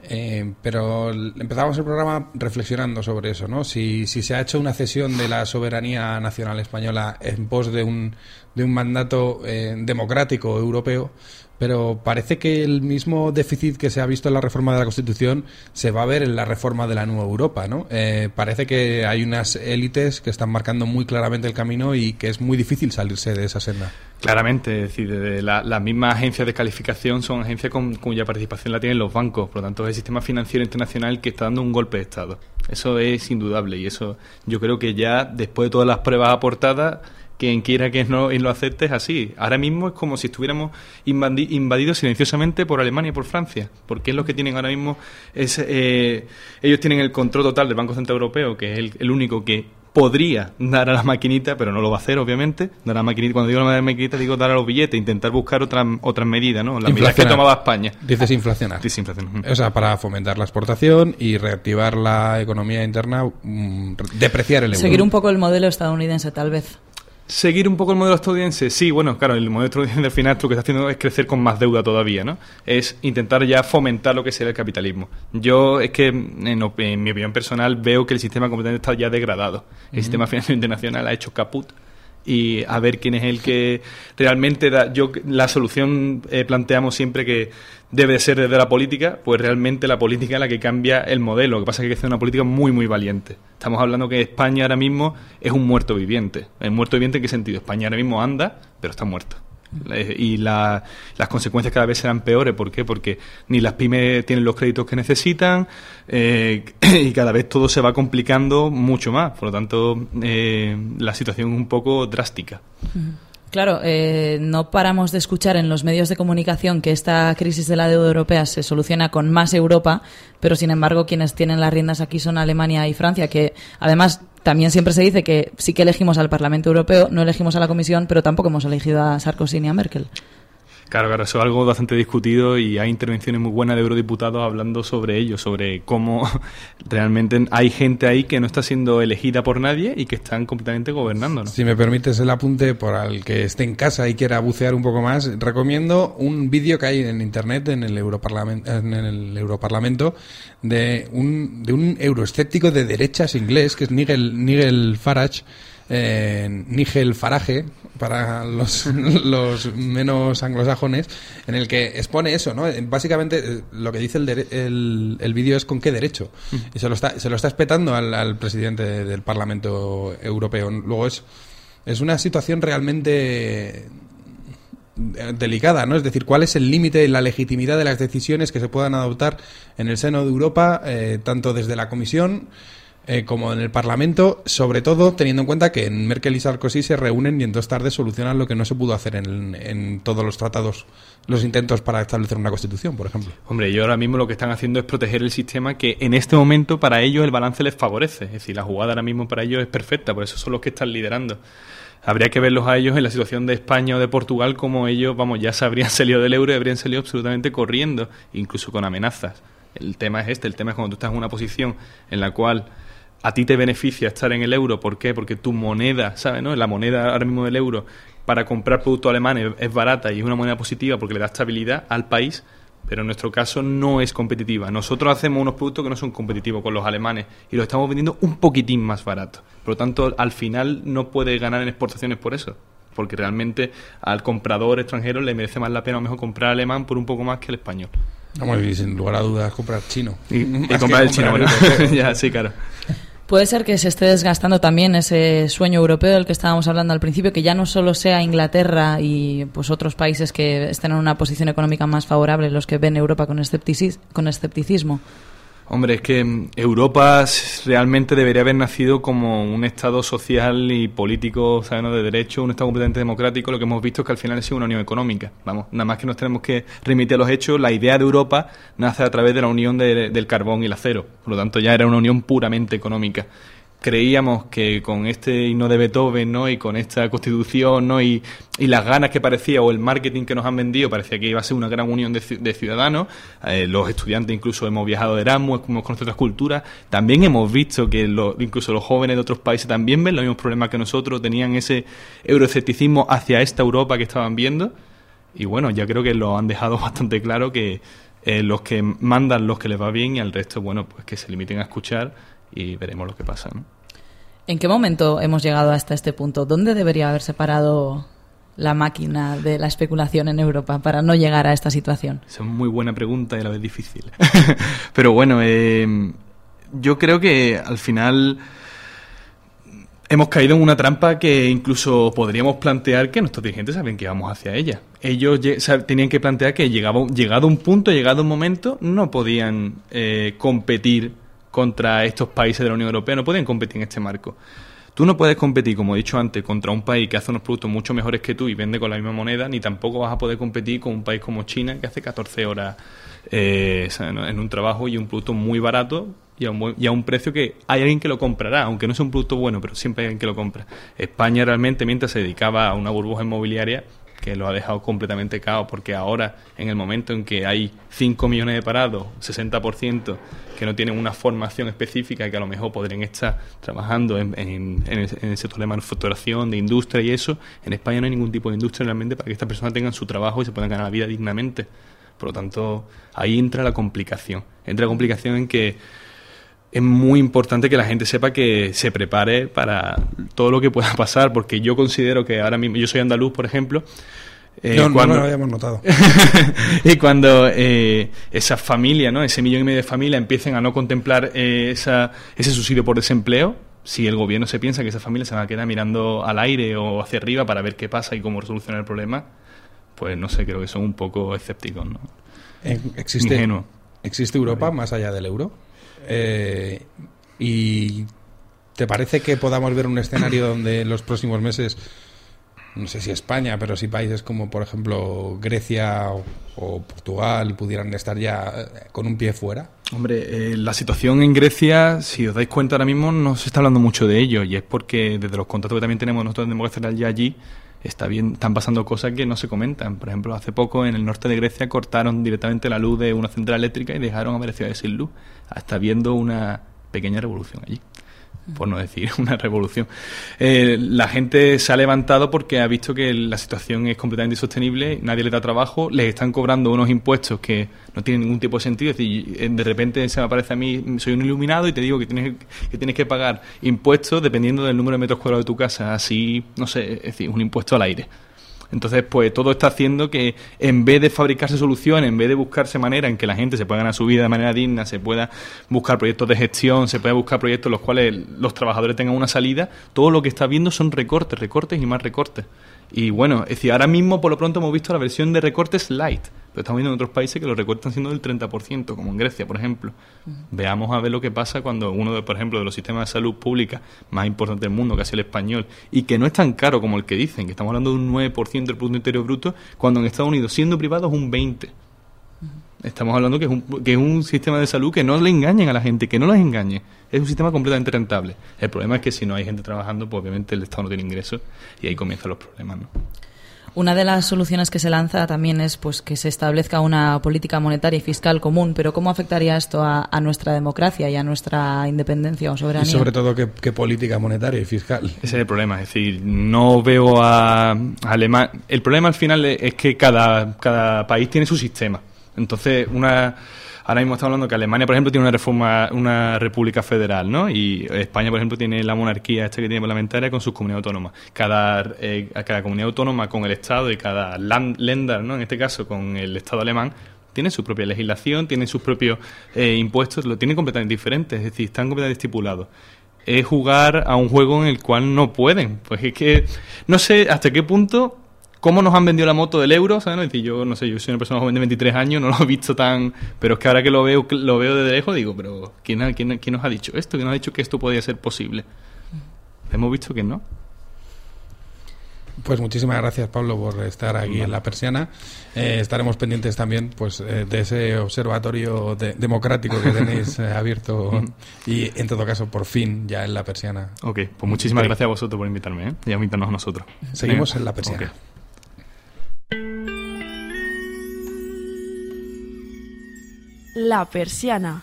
Eh, pero empezamos el programa reflexionando sobre eso, ¿no? Si, si se ha hecho una cesión de la soberanía nacional española en pos de un, de un mandato eh, democrático europeo, Pero parece que el mismo déficit que se ha visto en la reforma de la Constitución se va a ver en la reforma de la nueva Europa, ¿no? Eh, parece que hay unas élites que están marcando muy claramente el camino y que es muy difícil salirse de esa senda. Claramente, es decir, de la, las mismas agencias de calificación son agencias con, cuya participación la tienen los bancos, por lo tanto es el sistema financiero internacional que está dando un golpe de Estado. Eso es indudable y eso yo creo que ya después de todas las pruebas aportadas quien quiera que no y lo acepte es así. Ahora mismo es como si estuviéramos invadidos silenciosamente por Alemania y por Francia, porque es lo que tienen ahora mismo. Es, eh, ellos tienen el control total del Banco Central Europeo, que es el, único que podría dar a la maquinita, pero no lo va a hacer, obviamente. Dar a la maquinita, cuando digo la maquinita, digo dar a los billetes, intentar buscar otras otras medidas, ¿no? Las medidas que tomaba España. Dices inflacionar. O sea, para fomentar la exportación y reactivar la economía interna, mm, depreciar el euro. Seguir un poco el modelo estadounidense, tal vez. Seguir un poco el modelo estadounidense, sí, bueno, claro, el modelo estadounidense al final lo que está haciendo es crecer con más deuda todavía, ¿no? Es intentar ya fomentar lo que sería el capitalismo. Yo es que, en, mi opinión personal, veo que el sistema completamente está ya degradado. El sistema financiero internacional ha hecho caput y a ver quién es el que realmente da. Yo, la solución eh, planteamos siempre que debe ser desde la política, pues realmente la política es la que cambia el modelo. Lo que pasa es que hacer una política muy, muy valiente. Estamos hablando que España ahora mismo es un muerto viviente. ¿El muerto viviente en qué sentido? España ahora mismo anda, pero está muerto. Eh, y las consecuencias cada vez serán peores. ¿Por qué? Porque ni las pymes tienen los créditos que necesitan eh, y cada vez todo se va complicando mucho más. Por lo tanto, eh, la situación es un poco drástica. Claro, eh, no paramos de escuchar en los medios de comunicación que esta crisis de la deuda europea se soluciona con más Europa, pero sin embargo quienes tienen las riendas aquí son Alemania y Francia, que además también siempre se dice que sí que elegimos al Parlamento Europeo, no elegimos a la Comisión, pero tampoco hemos elegido a Sarkozy ni a Merkel. Claro, claro, eso es algo bastante discutido y hay intervenciones muy buenas de eurodiputados hablando sobre ello, sobre cómo realmente hay gente ahí que no está siendo elegida por nadie y que están completamente gobernando. Si me permites el apunte por al que esté en casa y quiera bucear un poco más, recomiendo un vídeo que hay en internet en el Europarlamento, en el Europarlamento de un, de un euroescéptico de derechas inglés que es Nigel, Nigel Farage eh, Nigel Farage, para los, los, menos anglosajones, en el que expone eso, ¿no? Básicamente eh, lo que dice el, el, vídeo es con qué derecho. Y se lo está, se lo está espetando al, presidente del Parlamento Europeo. Luego es, es una situación realmente delicada, ¿no? Es decir, cuál es el límite y la legitimidad de las decisiones que se puedan adoptar en el seno de Europa, eh, tanto desde la Comisión eh, como en el Parlamento, sobre todo teniendo en cuenta que en Merkel y Sarkozy se reúnen y en dos tardes solucionan lo que no se pudo hacer en, todos los tratados, los intentos para establecer una constitución, por ejemplo. Hombre, y ahora mismo lo que están haciendo es proteger el sistema que en este momento para ellos el balance les favorece. Es decir, la jugada ahora mismo para ellos es perfecta, por eso son los que están liderando habría que verlos a ellos en la situación de España o de Portugal como ellos, vamos, ya se habrían salido del euro y habrían salido absolutamente corriendo, incluso con amenazas. El tema es este, el tema es cuando tú estás en una posición en la cual a ti te beneficia estar en el euro. ¿Por qué? Porque tu moneda, ¿sabes? No? La moneda ahora mismo del euro para comprar productos alemanes es barata y es una moneda positiva porque le da estabilidad al país, pero en nuestro caso no es competitiva. Nosotros hacemos unos productos que no son competitivos con los alemanes y los estamos vendiendo un poquitín más barato. Por lo tanto, al final no puede ganar en exportaciones por eso. Porque realmente al comprador extranjero le merece más la pena o mejor comprar alemán por un poco más que el español. Vamos, y sin lugar a dudas comprar chino. Y, comprar el chino, ya, sí, claro. Puede ser que se esté desgastando también ese sueño europeo del que estábamos hablando al principio, que ya no solo sea Inglaterra y pues otros países que estén en una posición económica más favorable los que ven Europa con escepticismo. Hombre, es que Europa realmente debería haber nacido como un Estado social y político, ¿sabes? de derecho, un Estado completamente democrático. Lo que hemos visto es que al final es una unión económica. Vamos, nada más que nos tenemos que remitir a los hechos. La idea de Europa nace a través de la unión del carbón y el acero. Por lo tanto, ya era una unión puramente económica creíamos que con este himno de Beethoven ¿no? y con esta constitución ¿no? y, las ganas que parecía o el marketing que nos han vendido parecía que iba a ser una gran unión de, ciudadanos eh, los estudiantes incluso hemos viajado de Erasmus hemos conocido otras culturas también hemos visto que incluso los jóvenes de otros países también ven los mismos problemas que nosotros tenían ese euroescepticismo hacia esta Europa que estaban viendo y bueno ya creo que lo han dejado bastante claro que eh, los que mandan los que les va bien y al resto bueno pues que se limiten a escuchar y veremos lo que pasa. ¿En qué momento hemos llegado hasta este punto? ¿Dónde debería haberse parado la máquina de la especulación en Europa para no llegar a esta situación? Esa es muy buena pregunta y a la vez difícil. Pero bueno, eh, yo creo que al final hemos caído en una trampa que incluso podríamos plantear que nuestros dirigentes saben que vamos hacia ella. Ellos tenían que plantear que llegado un punto, llegado un momento, no podían eh, competir contra estos países de la Unión Europea, no podían competir en este marco. Tú no puedes competir, como he dicho antes, contra un país que hace unos productos mucho mejores que tú y vende con la misma moneda, ni tampoco vas a poder competir con un país como China que hace 14 horas eh, en un trabajo y un producto muy barato y a, un, y a, un, precio que hay alguien que lo comprará, aunque no sea un producto bueno, pero siempre hay alguien que lo compra. España realmente, mientras se dedicaba a una burbuja inmobiliaria, que lo ha dejado completamente caos, porque ahora, en el momento en que hay 5 millones de parados, 60% que no tienen una formación específica que a lo mejor podrían estar trabajando en, en, en, el, sector de manufacturación, de industria y eso, en España no hay ningún tipo de industria realmente para que estas personas tengan su trabajo y se puedan ganar la vida dignamente. Por lo tanto, ahí entra la complicación. Entra la complicación en que es muy importante que la gente sepa que se prepare para todo lo que pueda pasar, porque yo considero que ahora mismo, yo soy andaluz, por ejemplo, eh, no, cuando, no lo habíamos notado. y cuando eh, esas familias, ¿no? ese millón y medio de familias empiecen a no contemplar eh, esa, ese subsidio por desempleo, si el gobierno se piensa que esa familia se va a quedar mirando al aire o hacia arriba para ver qué pasa y cómo solucionar el problema, pues no sé, creo que son un poco escépticos. ¿no? ¿Existe, ¿Existe Europa más allá del euro? Eh, ¿Y te parece que podamos ver un escenario donde en los próximos meses, no sé si España, pero si países como por ejemplo Grecia o, Portugal pudieran estar ya eh, con un pie fuera? Hombre, eh, la situación en Grecia, si os dais cuenta ahora mismo, no se está hablando mucho de ello y es porque desde los contactos que también tenemos nosotros en Democracia ya allí, está bien, están pasando cosas que no se comentan. Por ejemplo, hace poco en el norte de Grecia cortaron directamente la luz de una central eléctrica y dejaron a varias ciudades sin luz. Está viendo una pequeña revolución allí por no decir una revolución. Eh, la gente se ha levantado porque ha visto que la situación es completamente insostenible, nadie le da trabajo, les están cobrando unos impuestos que no tienen ningún tipo de sentido. Es decir, eh, de repente se me aparece a mí, soy un iluminado y te digo que tienes que, tienes que pagar impuestos dependiendo del número de metros cuadrados de tu casa, así, no sé, es decir, un impuesto al aire. Entonces, pues todo está haciendo que en vez de fabricarse soluciones, en vez de buscarse manera en que la gente se pueda ganar su vida de manera digna, se pueda buscar proyectos de gestión, se pueda buscar proyectos en los cuales los trabajadores tengan una salida, todo lo que está viendo son recortes, recortes y más recortes. Y bueno, es decir, ahora mismo por lo pronto hemos visto la versión de recortes light, pero estamos viendo en otros países que los recortes están siendo del 30%, como en Grecia, por ejemplo. Veamos a ver lo que pasa cuando uno, de, por ejemplo, de los sistemas de salud pública más importantes del mundo, casi el español, y que no es tan caro como el que dicen, que estamos hablando de un 9% del Producto Interior Bruto, cuando en Estados Unidos, siendo privado, es un 20%. Estamos hablando que es, un, que es un sistema de salud que no le engañen a la gente, que no los engañe. Es un sistema completamente rentable. El problema es que si no hay gente trabajando, pues obviamente el Estado no tiene ingresos y ahí comienzan los problemas. ¿no? Una de las soluciones que se lanza también es pues que se establezca una política monetaria y fiscal común, pero ¿cómo afectaría esto a, nuestra democracia y a nuestra independencia o soberanía? Y sobre todo, ¿qué, política monetaria y fiscal? Ese es el problema, es decir, no veo a, a Alemania... El problema al final es que cada, cada país tiene su sistema. Entonces, una ahora mismo estamos hablando que Alemania, por ejemplo, tiene una reforma, una república federal, ¿no? Y España, por ejemplo, tiene la monarquía esta que tiene parlamentaria con sus comunidades autónomas. Cada, eh, cada comunidad autónoma con el Estado y cada Länder, ¿no? En este caso, con el Estado alemán, tiene su propia legislación, tiene sus propios eh, impuestos, lo tienen completamente diferente, es decir, están completamente estipulados es jugar a un juego en el cual no pueden. Pues es que no sé hasta qué punto cómo nos han vendido la moto del euro, ¿sabes? decir, yo no sé, yo soy una persona joven de 23 años, no lo he visto tan, pero es que ahora que lo veo, lo veo desde lejos digo, pero ¿quién, quién, quién nos ha dicho esto? ¿Quién nos ha dicho que esto podía ser posible? Hemos visto que no. Pues muchísimas gracias Pablo por estar aquí en la persiana. Eh, estaremos pendientes también pues eh, de ese observatorio democrático que tenéis eh, abierto y en todo caso por fin ya en la persiana. Ok, pues muchísimas gracias a vosotros por invitarme y a invitarnos a nosotros. Seguimos en la persiana. La persiana.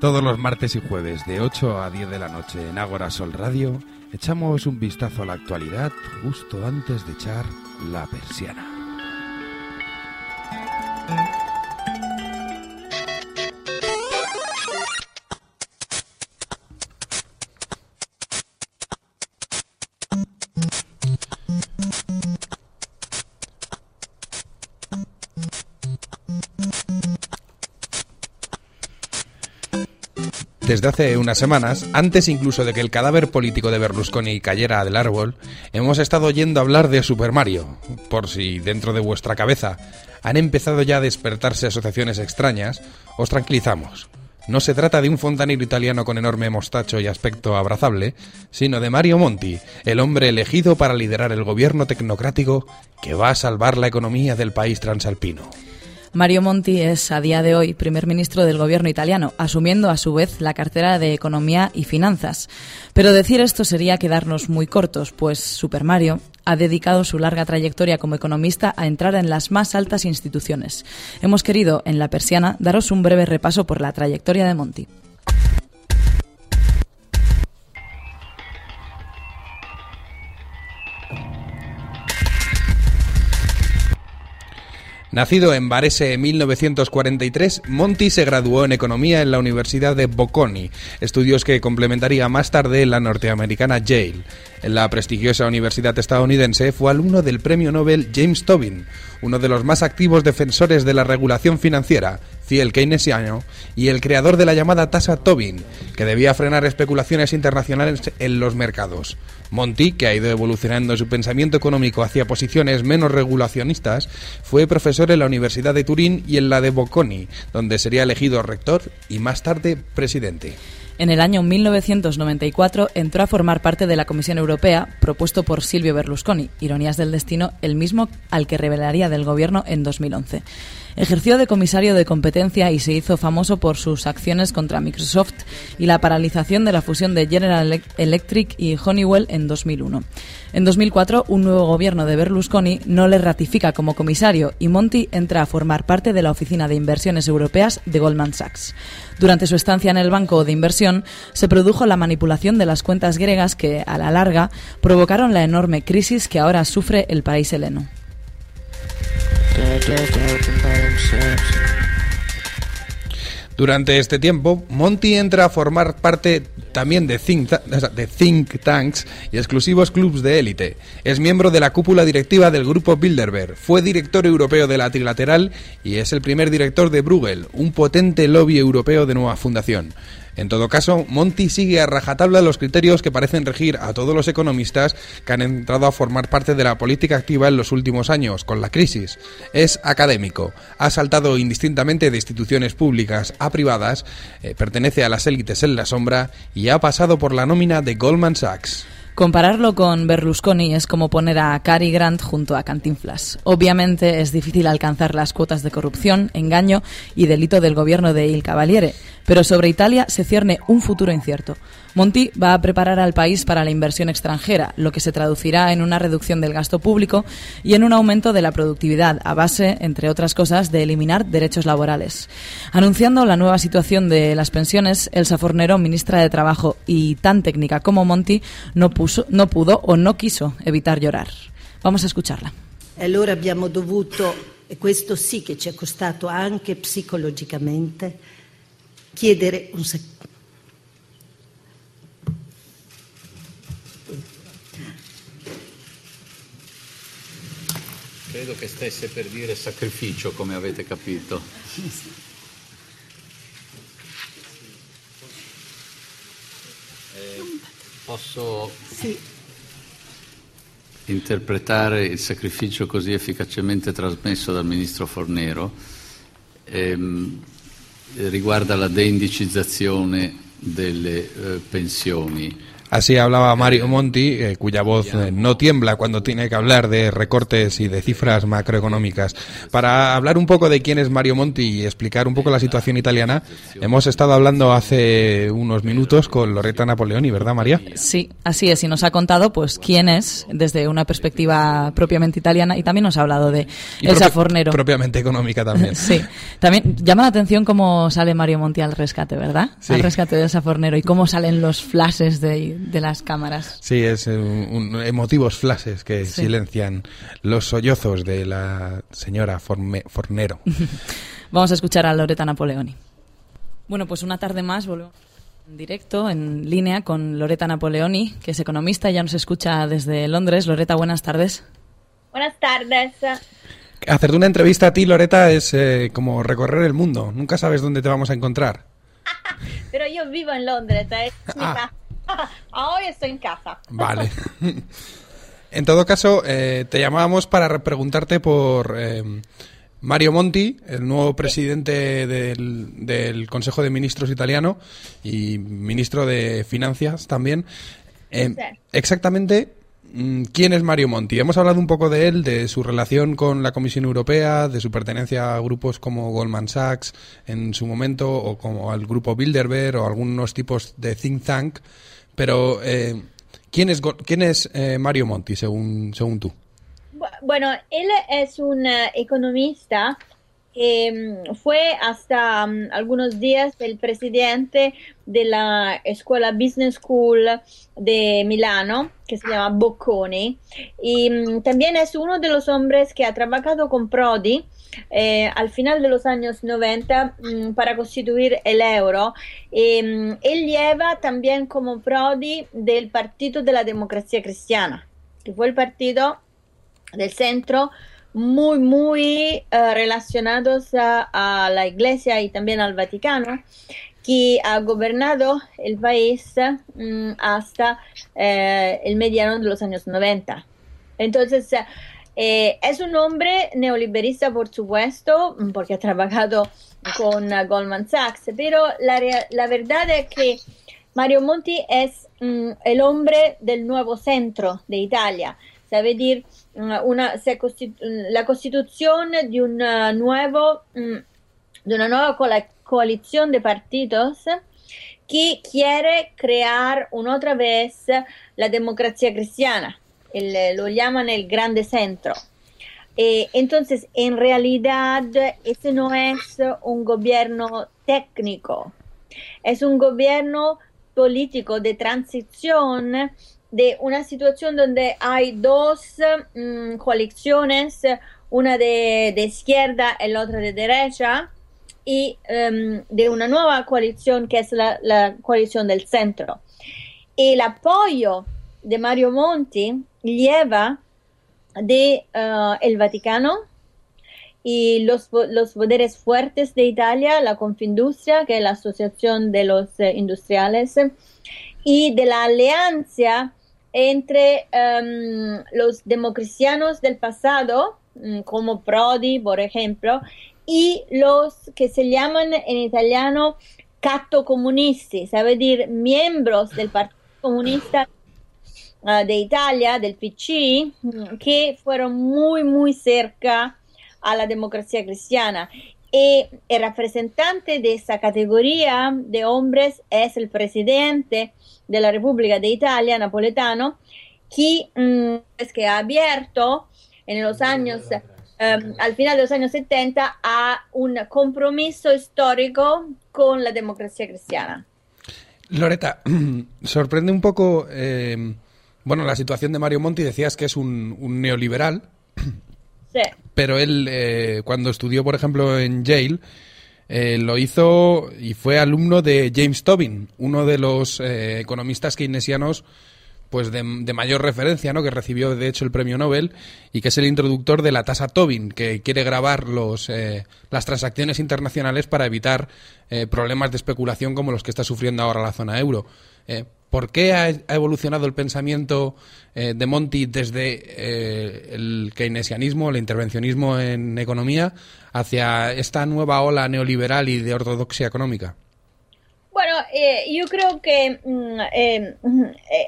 Todos los martes y jueves de 8 a 10 de la noche en Ágora Sol Radio echamos un vistazo a la actualidad justo antes de echar la persiana. Desde hace unas semanas, antes incluso de que el cadáver político de Berlusconi cayera del árbol, hemos estado oyendo hablar de Super Mario. Por si dentro de vuestra cabeza han empezado ya a despertarse asociaciones extrañas, os tranquilizamos. No se trata de un fontanero italiano con enorme mostacho y aspecto abrazable, sino de Mario Monti, el hombre elegido para liderar el gobierno tecnocrático que va a salvar la economía del país transalpino. Mario Monti es a día de hoy primer ministro del gobierno italiano, asumiendo a su vez la cartera de Economía y Finanzas. Pero decir esto sería quedarnos muy cortos, pues Super Mario ha dedicado su larga trayectoria como economista a entrar en las más altas instituciones. Hemos querido, en La Persiana, daros un breve repaso por la trayectoria de Monti. Nacido en Varese en 1943, Monti se graduó en economía en la Universidad de Bocconi, estudios que complementaría más tarde en la norteamericana Yale. En la prestigiosa universidad estadounidense fue alumno del premio Nobel James Tobin, uno de los más activos defensores de la regulación financiera, fiel keynesiano, y el creador de la llamada tasa Tobin, que debía frenar especulaciones internacionales en los mercados. Monti, que ha ido evolucionando su pensamiento económico hacia posiciones menos regulacionistas, fue profesor en la Universidad de Turín y en la de Bocconi, donde sería elegido rector y más tarde presidente. En el año 1994 entró a formar parte de la Comisión Europea, propuesto por Silvio Berlusconi, ironías del destino, el mismo al que revelaría del gobierno en 2011. Ejerció de comisario de competencia y se hizo famoso por sus acciones contra Microsoft y la paralización de la fusión de General Electric y Honeywell en 2001. En 2004, un nuevo gobierno de Berlusconi no le ratifica como comisario y Monti entra a formar parte de la Oficina de Inversiones Europeas de Goldman Sachs. Durante su estancia en el banco de inversión, se produjo la manipulación de las cuentas griegas que, a la larga, provocaron la enorme crisis que ahora sufre el país heleno. Durante este tiempo, Monty entra a formar parte también de think, de think tanks y exclusivos clubs de élite. Es miembro de la cúpula directiva del grupo Bilderberg, fue director europeo de la Trilateral y es el primer director de Bruegel, un potente lobby europeo de nueva fundación. En todo caso, Monti sigue a rajatabla los criterios que parecen regir a todos los economistas que han entrado a formar parte de la política activa en los últimos años, con la crisis. Es académico, ha saltado indistintamente de instituciones públicas a privadas, eh, pertenece a las élites en la sombra y ha pasado por la nómina de Goldman Sachs. Compararlo con Berlusconi es como poner a Cary Grant junto a Cantinflas. Obviamente es difícil alcanzar las cuotas de corrupción, engaño y delito del gobierno de Il Cavaliere, pero sobre Italia se cierne un futuro incierto. Monti va a preparar al país para la inversión extranjera, lo que se traducirá en una reducción del gasto público y en un aumento de la productividad a base, entre otras cosas, de eliminar derechos laborales. Anunciando la nueva situación de las pensiones, Elsa Fornero, ministra de Trabajo y tan técnica como Monti, no, puso, no pudo o no quiso evitar llorar. Vamos a escucharla. Allora abbiamo dovuto, e questo sì che ci è costato anche psicologicamente, chiedere un Credo che stesse per dire sacrificio, come avete capito. Eh, posso sì. interpretare il sacrificio così efficacemente trasmesso dal Ministro Fornero? Ehm, riguarda la deindicizzazione delle eh, pensioni. Así hablaba Mario Monti, eh, cuya voz eh, no tiembla cuando tiene que hablar de recortes y de cifras macroeconómicas. Para hablar un poco de quién es Mario Monti y explicar un poco la situación italiana, hemos estado hablando hace unos minutos con Loretta Napoleoni, ¿verdad, María? Sí, así es, y nos ha contado pues quién es desde una perspectiva propiamente italiana y también nos ha hablado de Elsa Fornero. Propiamente económica también. sí, también llama la atención cómo sale Mario Monti al rescate, ¿verdad? Al rescate de Elsa Fornero y cómo salen los flashes de de las cámaras. Sí, es un, emotivos flashes que silencian los sollozos de la señora Fornero. Vamos a escuchar a Loreta Napoleoni. Bueno, pues una tarde más volvemos en directo, en línea, con Loreta Napoleoni, que es economista y ya nos escucha desde Londres. Loreta, buenas tardes. Buenas tardes. Hacerte una entrevista a ti, Loreta, es eh, como recorrer el mundo. Nunca sabes dónde te vamos a encontrar. pero yo vivo en Londres. ¿eh? Es mi Ah. Ahora estoy en casa. Vale. En todo caso, eh, te llamábamos para re- preguntarte por eh, Mario Monti, el nuevo presidente del, del Consejo de Ministros italiano y ministro de Finanzas también. Eh. Exactamente, mm, ¿quién es Mario Monti? Hemos hablado un poco de él, de su relación con la Comisión Europea, de su pertenencia a grupos como Goldman Sachs en su momento, o como al grupo Bilderberg, o algunos tipos de think tank. Pero, eh, ¿quién es, quién es eh, Mario Monti, según, según tú? Bu- Bueno, él es un eh, economista mm, fue hasta mm, algunos días el presidente de la escuela Business School de Milano, que se llama Bocconi, y mm, también es uno de los hombres que ha trabajado con Prodi eh, al final de los años 90 mm, para constituir el euro. Mm, él lleva también como Prodi del Partido de la Democracia Cristiana, que fue el partido del centro muy, muy eh, relacionados a, a la Iglesia y también al Vaticano, que ha gobernado el país mm, hasta eh, el mediano de los años 90. Entonces, eh, es un hombre neoliberista, por supuesto, mm, porque ha trabajado con eh, Goldman Sachs, pero la, la verdad es que Mario Monti es mm, el hombre del nuevo centro de Italia, sabe decir, mm, una, se constitu- la constitución de, una nuevo, mm, de una nueva cola- coalición de partidos que quiere crear una otra vez la democracia cristiana, el- lo llaman el grande centro. Eh, entonces, en realidad, ese no es un gobierno técnico, es un gobierno político de transición de una situación donde hay dos mm, coaliciones, una de, de izquierda y la otra de derecha, y em, de una nueva coalición que es la, la coalición del centro. El apoyo de Mario Monti lleva de eh, el Vaticano y los, los poderes fuertes de Italia, la Confindustria, que es la Asociación de los eh, Industriales, y de la alianza entre em, los democristianos del pasado, mm, como Prodi, por ejemplo, y los que se llaman en italiano cattocomunisti, sabe decir miembros del Partido Comunista ah, de Italia, del PC, mm, que fueron muy, muy cerca a la democracia cristiana. Y el representante de esa categoría de hombres es el presidente de la República de Italia, Napoletano, que, mm, es que ha abierto en los años, em, al final de los años 70, a un compromiso histórico con la democracia cristiana. Loreta, sorprende un poco, eh, bueno, la situación de Mario Monti, decías que es un, un neoliberal, Sí. pero él eh, cuando estudió, por ejemplo, en Yale, eh, lo hizo y fue alumno de James Tobin, uno de los eh, economistas keynesianos pues de, de mayor referencia, ¿no? que recibió de hecho el premio Nobel y que es el introductor de la tasa Tobin, que quiere grabar los, eh, las transacciones internacionales para evitar eh, problemas de especulación como los que está sufriendo ahora la zona euro. ¿Por qué ha, evolucionado el pensamiento eh, de Monti desde eh, el keynesianismo, el intervencionismo en economía, hacia esta nueva ola neoliberal y de ortodoxia económica? Bueno, eh, yo creo que mm, mm,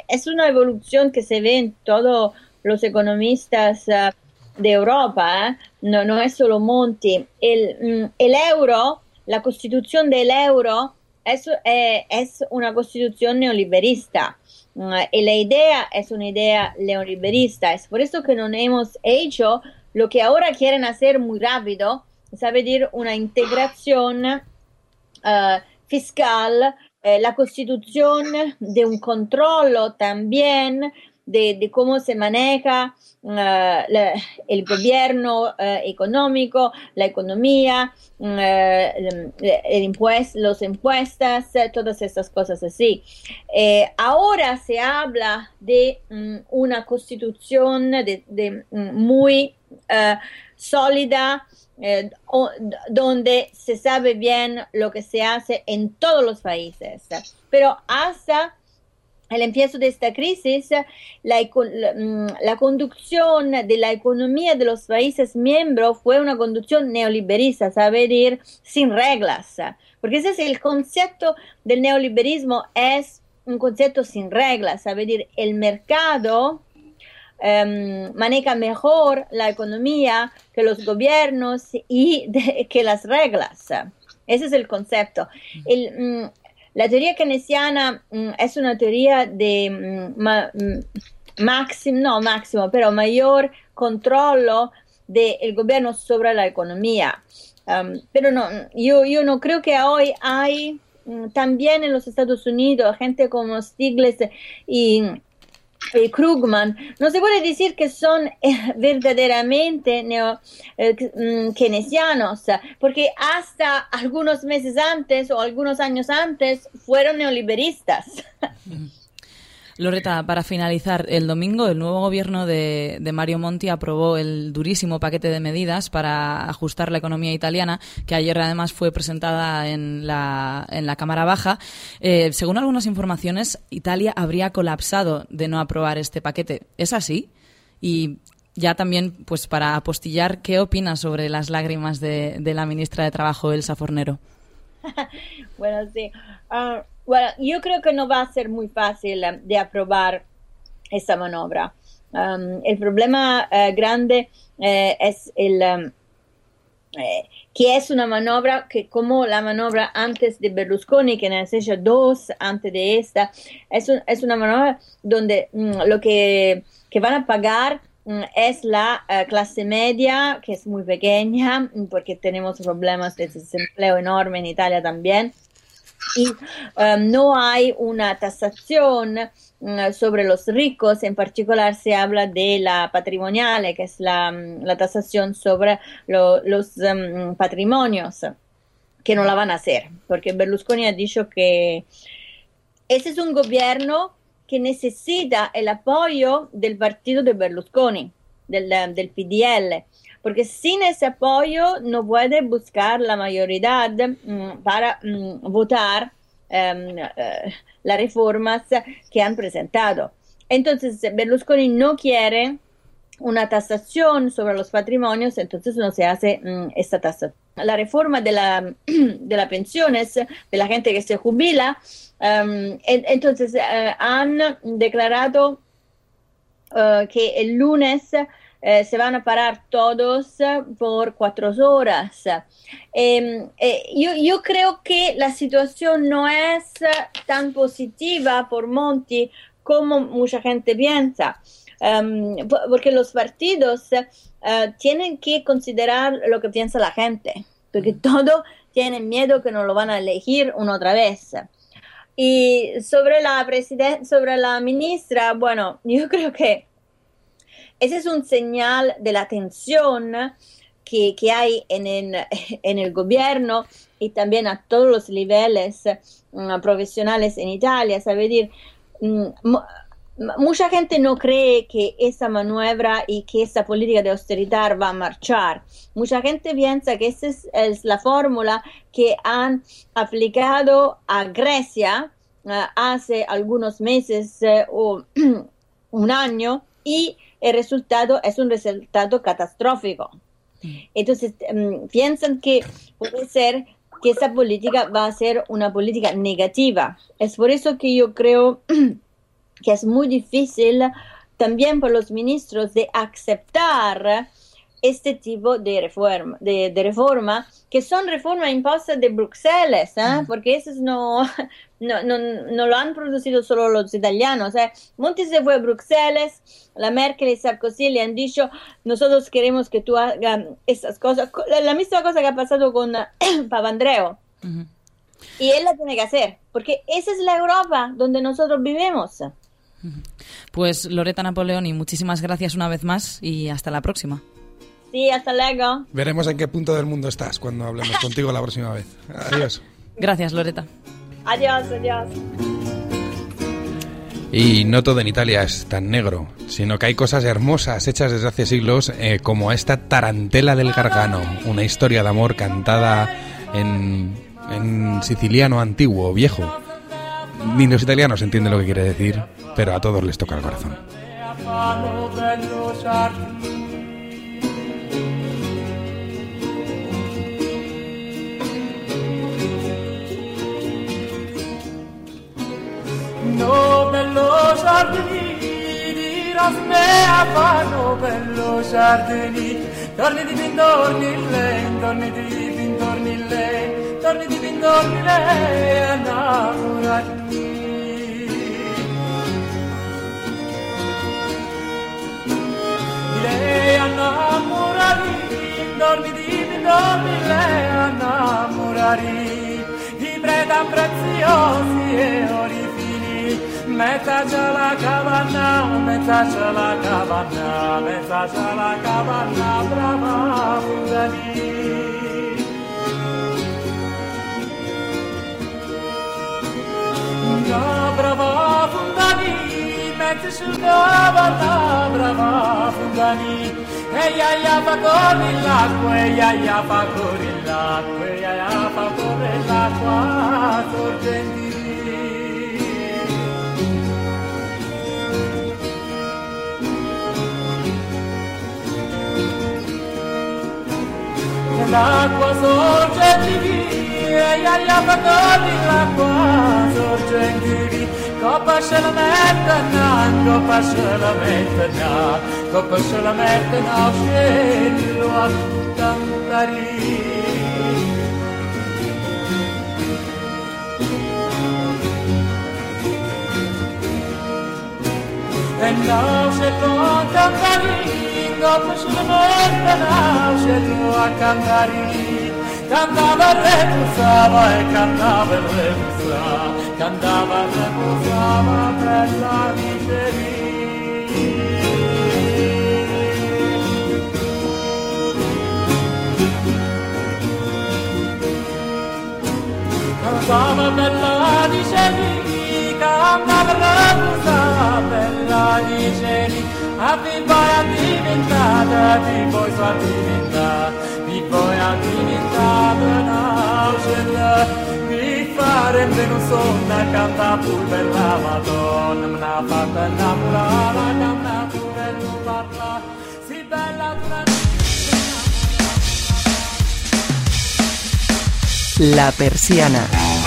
es una evolución que se ve en todos los economistas ah, de Europa, no, es solo Monti. Mm, el euro, la constitución del euro es, eh, es una constitución neoliberista. Mm, y la idea es una idea neoliberista. Es por eso que no hemos hecho lo que ahora quieren hacer muy rápido, sabe decir una integración eh, fiscal, eh, la constitución de un controllo también de, cómo se maneja la- el gobierno eh, económico, la economía, eh, el, los impuestos, eh, todas estas cosas así. Eh, ahora se habla de mm, una constitución mm, muy sólida, eh, donde se sabe bien lo que se hace en todos los países. Pero hasta el empiezo de esta crisis, la, mm, la conducción de la economía de los países miembros fue una conducción neoliberista, sabe decir, sin reglas. Porque ese es el concepto del neoliberismo, es un concepto sin reglas, sabe decir, el mercado em, maneja mejor la economía que los gobiernos y que las reglas. Ese es el concepto. Mm, la teoría keynesiana mm, es una teoría de mm, mm, máximo, no máximo, pero mayor controllo del gobierno sobre la economía. Um, pero no, yo, yo no creo que hoy hay también en los Estados Unidos gente como Stiglitz y y Krugman, no se puede decir que son eh, verdaderamente neo, eh, mm, keynesianos, porque hasta algunos meses antes o algunos años antes fueron neoliberistas. Loreta, para finalizar, el domingo el nuevo gobierno de, Mario Monti aprobó el durísimo paquete de medidas para ajustar la economía italiana, que ayer además fue presentada en la, en la Cámara Baja. Eh, según algunas informaciones, Italia habría colapsado de no aprobar este paquete. ¿Es así? Y ya también, pues para apostillar, ¿qué opinas sobre las lágrimas de, de la ministra de Trabajo, Elsa Fornero? bueno, sí. Ah, bueno, yo creo que no va a ser muy fácil eh, de aprobar esta manobra. Um, el problema eh, grande eh, es el um, eh, que es una manobra que como la manobra antes de Berlusconi, que en el hecho dos antes de esta, es, un- es una manobra donde mm, lo que, que van a pagar mm, es la clase media, que es muy pequeña, mm, porque tenemos problemas de desempleo enorme en Italia también y um, no hay una tasación mm, sobre los ricos, en particular se habla de la patrimonial, que es la, mm, la tasación sobre lo- los mm, patrimonios, que no la van a hacer, porque Berlusconi ha dicho que ese es un gobierno que necesita el apoyo del partido de Berlusconi, del, del PDL, porque sin ese apoyo no puede buscar la mayoría mm, para mm, votar em, eh, las reformas que han presentado. Entonces, Berlusconi no quiere una tasación sobre los patrimonios, entonces no se hace mm, esta tasación. La reforma de la, de las pensiones de la gente que se jubila, em, en- entonces eh, han declarado eh, que el lunes eh, se van a parar todos eh, por cuatro horas. Eh, eh, yo, yo creo que la situación no es tan positiva por Monti como mucha gente piensa, Um, po- porque los partidos tienen que considerar lo que piensa la gente, porque todo tienen miedo que no lo van a elegir una otra vez. Y sobre la sobre la ministra, bueno, yo creo que ese es un señal de la tensión que, que hay en el, en el gobierno y también a todos los niveles mm, profesionales en Italia. Decir, mm, mu- mucha gente no cree que esa maniobra y que esa política de austeridad va a marchar. Mucha gente piensa que esa es, es la fórmula que han aplicado a Grecia eh, hace algunos meses eh, o un año y el resultado es un resultado catastrófico. Entonces, mm, piensan que puede ser que esa política va a ser una política negativa. Es por eso que yo creo que es muy difícil también por los ministros de aceptar este tipo de reforma, de, de reforma que son reformas impuestas de Bruselas, ¿eh? porque esos no, no, no, no lo han producido solo los italianos. ¿eh? Monti se fue a Bruselas, la Merkel y Sarkozy le han dicho, nosotros queremos que tú hagas esas cosas, Co- la misma cosa que ha pasado con Papandreou. Y él la tiene que hacer, porque esa es la Europa donde nosotros vivimos. Pues Loreta Napoleón, y muchísimas gracias una vez más y hasta la próxima. Sí, hasta luego. Veremos en qué punto del mundo estás cuando hablemos contigo la próxima vez. Adiós. Gracias, Loreta. Adiós, adiós. Y no todo en Italia es tan negro, sino que hay cosas hermosas hechas desde hace siglos, eh, como esta Tarantela del Gargano, una historia de amor cantada en, en siciliano antiguo, viejo. Ni los italianos entienden lo que quiere decir, pero a todos les toca el corazón. No bello giardini di Rosmea fanno bello giardini Torni di pindorni lei, torni di pindorni lei Torni di pindorni lei innamorati Di lei innamorati Dormi di pindorni lei innamorati Di preda preziosi e ori Meta la cabana, meta la cabana, meta la cabana, brava fundalì. brava fundani, mette sul cavata, brava fundani, e ia ia fa corri l'acqua, e ia ia fa corri l'acqua, e ia ia fa corri l'acqua, sorgenti l'acqua sorge di e ia ia pagodi l'acqua sorge di coppa se la metta na coppa se la metta na coppa se la metta na scelo a E non now she's gone, come ανθρώπους γνώμενα ουσιανού ακανταριλί Καντάβα ρε πουθάβα, ε καντάβα ρε πουθά Καντάβα ρε πουθάβα, πέλα μητερί Cantava bella di Geni, cantava la bella di Geni, ti a diventata, ti poi so a diventata, ti poi a diventata un'aucella, mi fare sono canta pur per la Madonna, fatta si bella La persiana.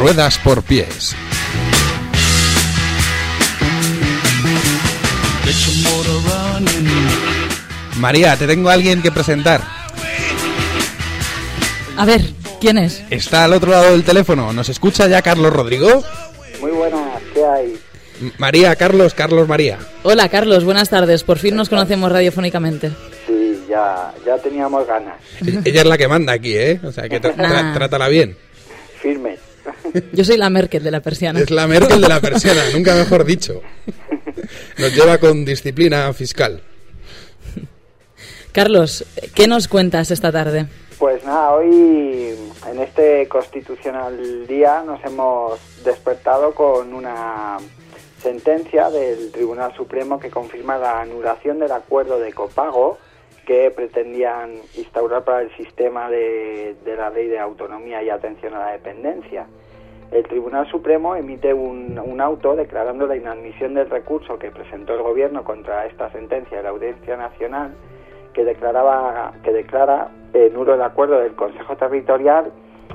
Ruedas por pies. María, te tengo a alguien que presentar. A ver, ¿quién es? Está al otro lado del teléfono. ¿Nos escucha ya Carlos Rodrigo? Muy buenas, ¿qué hay? María, Carlos, Carlos, María. Hola, Carlos, buenas tardes. Por fin nos conocemos radiofónicamente. Sí, ya, ya teníamos ganas. Ella es la que manda aquí, ¿eh? O sea, que tra- tra- trátala bien. Firmes. Yo soy la Merkel de la persiana. Es la Merkel de la persiana, nunca mejor dicho. Nos lleva con disciplina fiscal. Carlos, ¿qué nos cuentas esta tarde? Pues nada, hoy en este constitucional día nos hemos despertado con una sentencia del Tribunal Supremo que confirma la anulación del acuerdo de copago que pretendían instaurar para el sistema de, de la ley de autonomía y atención a la dependencia. El Tribunal Supremo emite un, un auto declarando la inadmisión del recurso que presentó el Gobierno contra esta sentencia de la Audiencia Nacional que declaraba que declara eh, nulo el acuerdo del Consejo Territorial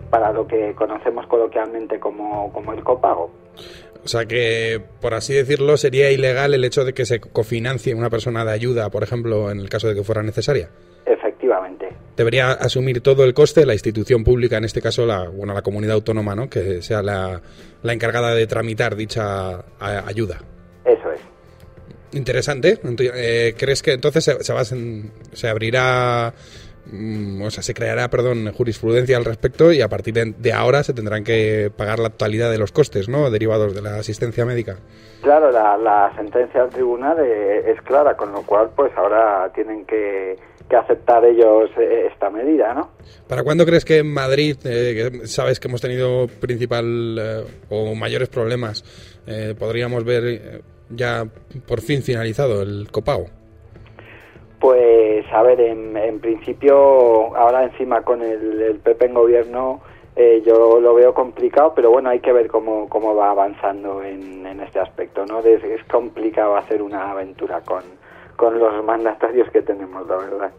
para lo que conocemos coloquialmente como, como el copago. O sea que, por así decirlo, sería ilegal el hecho de que se cofinancie una persona de ayuda, por ejemplo, en el caso de que fuera necesaria. Debería asumir todo el coste la institución pública, en este caso la, bueno, la comunidad autónoma, ¿no? que sea la, la encargada de tramitar dicha a- ayuda. Eso es. Interesante. Eh, ¿Crees que entonces se, se va se abrirá o sea, se creará, perdón, jurisprudencia al respecto y a partir de, ahora se tendrán que pagar la totalidad de los costes, ¿no? Derivados de la asistencia médica. Claro, la, la sentencia del tribunal eh, es clara, con lo cual pues ahora tienen que, que aceptar ellos eh, esta medida, ¿no? ¿Para cuándo crees que en Madrid, eh, que sabes que hemos tenido principal eh, o mayores problemas, eh, podríamos ver ya por fin finalizado el copago? Pues a ver, en, en principio ahora encima con el, el PP en gobierno eh, yo lo veo complicado, pero bueno, hay que ver cómo, cómo va avanzando en, en este aspecto, ¿no? Es, complicado hacer una aventura con, con los mandatarios que tenemos, la verdad.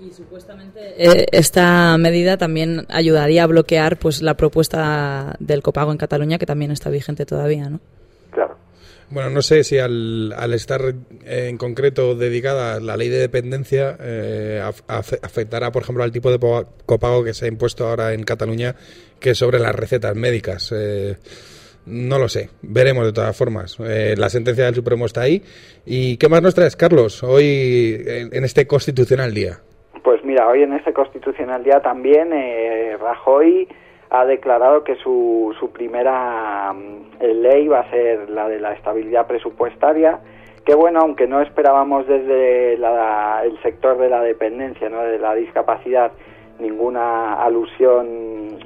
Y supuestamente eh, esta medida también ayudaría a bloquear pues la propuesta del copago en Cataluña que también está vigente todavía, ¿no? Bueno, no sé si al, estar en concreto dedicada la ley de dependencia eh, af- af- afectará, por ejemplo, al tipo de copago que se ha impuesto ahora en Cataluña, que es sobre las recetas médicas. Eh, no lo sé, veremos de todas formas. Eh, la sentencia del Supremo está ahí. ¿Y qué más nos traes, Carlos, hoy en, en este constitucional día? Pues mira, hoy en este constitucional día también eh, Rajoy ha declarado que su, su primera mm, ley va a ser la de la estabilidad presupuestaria, que bueno, aunque no esperábamos desde la- el sector de la dependencia, ¿no? de la discapacidad, ninguna alusión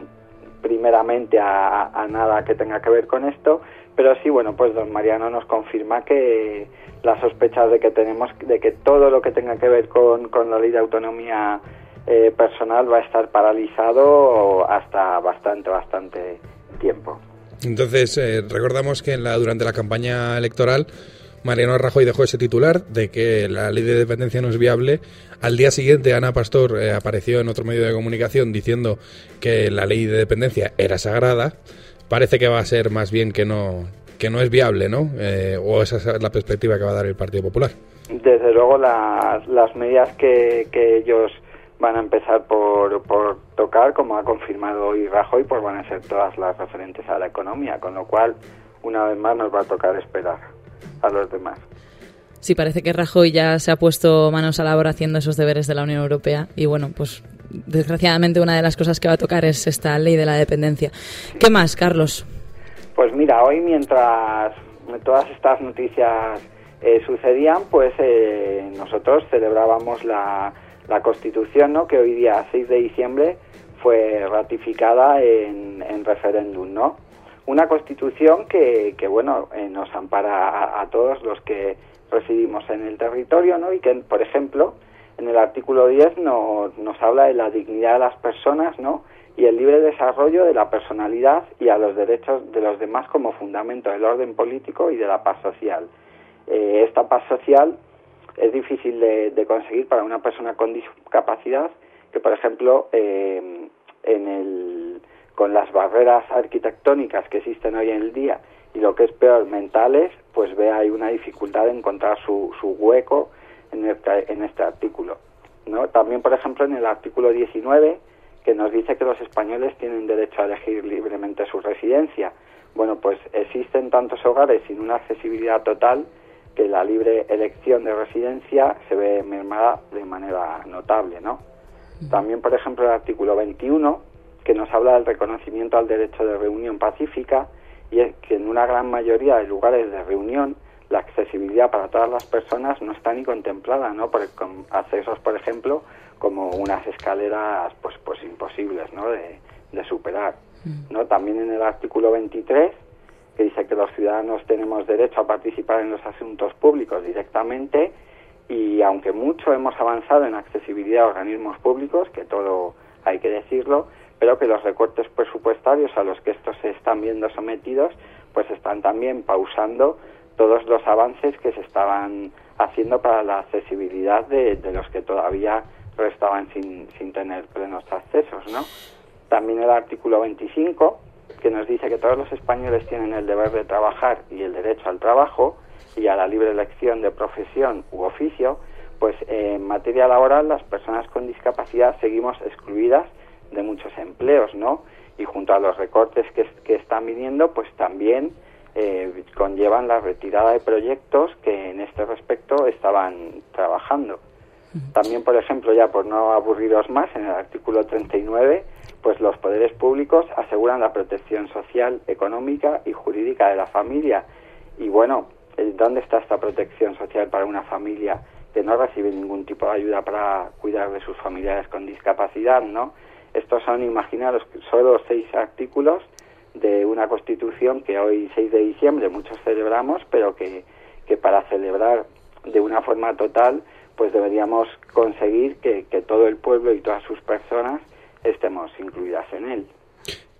primeramente a, a nada que tenga que ver con esto, pero sí, bueno, pues don Mariano nos confirma que las sospechas de que tenemos, de que todo lo que tenga que ver con, con la ley de autonomía eh, personal va a estar paralizado hasta bastante, bastante tiempo. Entonces, eh, recordamos que en la, durante la campaña electoral Mariano Rajoy dejó ese titular de que la ley de dependencia no es viable. Al día siguiente, Ana Pastor eh, apareció en otro medio de comunicación diciendo que la ley de dependencia era sagrada. Parece que va a ser más bien que no, que no es viable, ¿no? Eh, o esa es la perspectiva que va a dar el Partido Popular. Desde luego las, las medidas que, que ellos van a empezar por, por tocar, como ha confirmado hoy Rajoy, pues van a ser todas las referentes a la economía, con lo cual una vez más nos va a tocar esperar a los demás. Sí, parece que Rajoy ya se ha puesto manos a la obra haciendo esos deberes de la Unión Europea y bueno, pues desgraciadamente una de las cosas que va a tocar es esta ley de la dependencia. ¿Qué más, Carlos? Pues mira, hoy mientras todas estas noticias eh, sucedían, pues eh, nosotros celebrábamos la, la Constitución, ¿no? Que hoy día, 6 de diciembre, fue ratificada en, en referéndum, ¿no? Una Constitución que, que bueno, eh, nos ampara a, a todos los que residimos en el territorio, ¿no? Y que, por ejemplo, en el artículo 10 nos, nos habla de la dignidad de las personas, ¿no? y el libre desarrollo de la personalidad y a los derechos de los demás como fundamento del orden político y de la paz social. Eh, esta paz social es difícil de, de, conseguir para una persona con discapacidad que, por ejemplo, eh, en el, con las barreras arquitectónicas que existen hoy en el día y lo que es peor, mentales, pues ve hay una dificultad de encontrar su, su hueco en este, en este artículo. ¿no? También, por ejemplo, en el artículo 19 que nos dice que los españoles tienen derecho a elegir libremente su residencia. Bueno, pues existen tantos hogares sin una accesibilidad total que la libre elección de residencia se ve mermada de manera notable, ¿no? También, por ejemplo, el artículo 21, que nos habla del reconocimiento al derecho de reunión pacífica y es que en una gran mayoría de lugares de reunión la accesibilidad para todas las personas no está ni contemplada, ¿no? Por, con accesos, por ejemplo, como unas escaleras pues pues imposibles ¿no? de, de superar no también en el artículo 23 que dice que los ciudadanos tenemos derecho a participar en los asuntos públicos directamente y aunque mucho hemos avanzado en accesibilidad a organismos públicos que todo hay que decirlo pero que los recortes presupuestarios a los que estos se están viendo sometidos pues están también pausando todos los avances que se estaban haciendo para la accesibilidad de, de los que todavía estaban sin, sin tener plenos accesos, ¿no? También el artículo 25, que nos dice que todos los españoles tienen el deber de trabajar y el derecho al trabajo y a la libre elección de profesión u oficio, pues eh, en materia laboral las personas con discapacidad seguimos excluidas de muchos empleos, ¿no? Y junto a los recortes que, que están viniendo, pues también eh, conllevan la retirada de proyectos que en este respecto estaban trabajando. También, por ejemplo, ya por no aburriros más, en el artículo 39, pues los poderes públicos aseguran la protección social, económica y jurídica de la familia. Y bueno, eh, ¿dónde está esta protección social para una familia que no recibe ningún tipo de ayuda para cuidar de sus familiares con discapacidad, no? Estos son, imaginaros, solo seis artículos de una constitución que hoy, 6 de diciembre, muchos celebramos, pero que, que para celebrar de una forma total, pues deberíamos conseguir que, que todo el pueblo y todas sus personas estemos incluidas en él.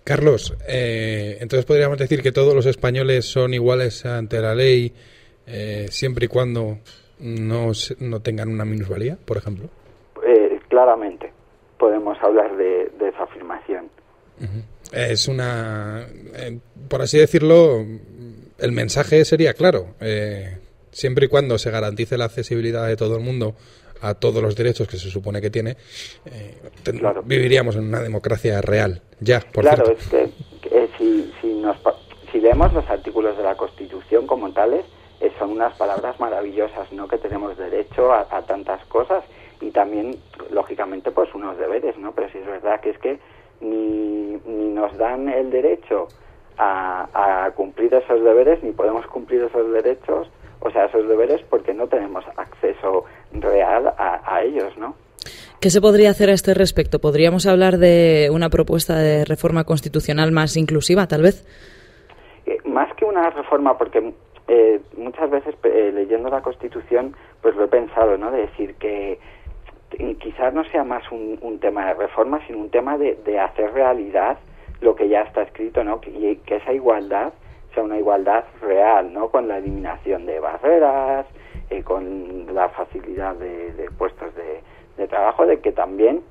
Carlos, eh, entonces podríamos decir que todos los españoles son iguales ante la ley eh, siempre y cuando no, no tengan una minusvalía, por ejemplo. Eh, claramente podemos hablar de, de esa afirmación. Es una, eh, por así decirlo, el mensaje sería claro. siempre y cuando se garantice la accesibilidad de todo el mundo a todos los derechos que se supone que tiene, eh, viviríamos en una democracia real. Ya, por claro, cierto. es que eh, si, si, nos, si leemos los artículos de la Constitución como tales, eh, son unas palabras maravillosas, ¿no? Que tenemos derecho a, a tantas cosas y también, lógicamente, pues unos deberes, ¿no? Pero sí es verdad que es que ni, ni nos dan el derecho a, a cumplir esos deberes, ni podemos cumplir esos derechos, o sea, esos deberes, porque no tenemos acceso real a, a ellos, ¿no? ¿Qué se podría hacer a este respecto? ¿Podríamos hablar de una propuesta de reforma constitucional más inclusiva, tal vez? Eh, más que una reforma, porque eh, muchas veces eh, leyendo la Constitución, pues lo he pensado, ¿no? De decir que quizás no sea más un, un tema de reforma, sino un tema de, de hacer realidad lo que ya está escrito, ¿no? Que- Y que esa igualdad sea una igualdad real, ¿no? Con la eliminación de barreras, eh, con la facilidad de, de puestos de, de trabajo, de que también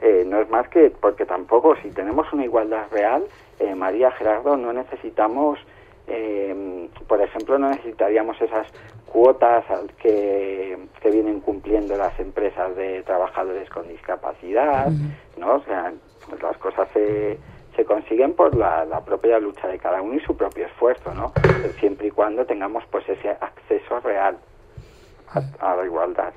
eh, no es más que porque tampoco si tenemos una igualdad real, eh, María Gerardo, no necesitamos, eh, por ejemplo, no necesitaríamos esas cuotas que, que vienen cumpliendo las empresas de trabajadores con discapacidad, ¿no? O sea, pues las cosas se, se consiguen por la, la propia lucha de cada uno y su propio esfuerzo, ¿no? Siempre y cuando tengamos pues ese acceso real a, a la igualdad.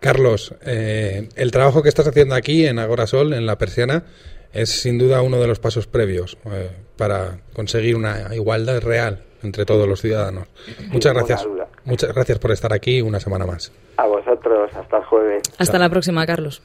Carlos, eh, el trabajo que estás haciendo aquí en Agorasol, en la persiana, es sin duda uno de los pasos previos eh, para conseguir una igualdad real entre todos los ciudadanos. Muchas gracias. Muchas gracias por estar aquí una semana más. A vosotros, hasta el jueves. Hasta la próxima, Carlos.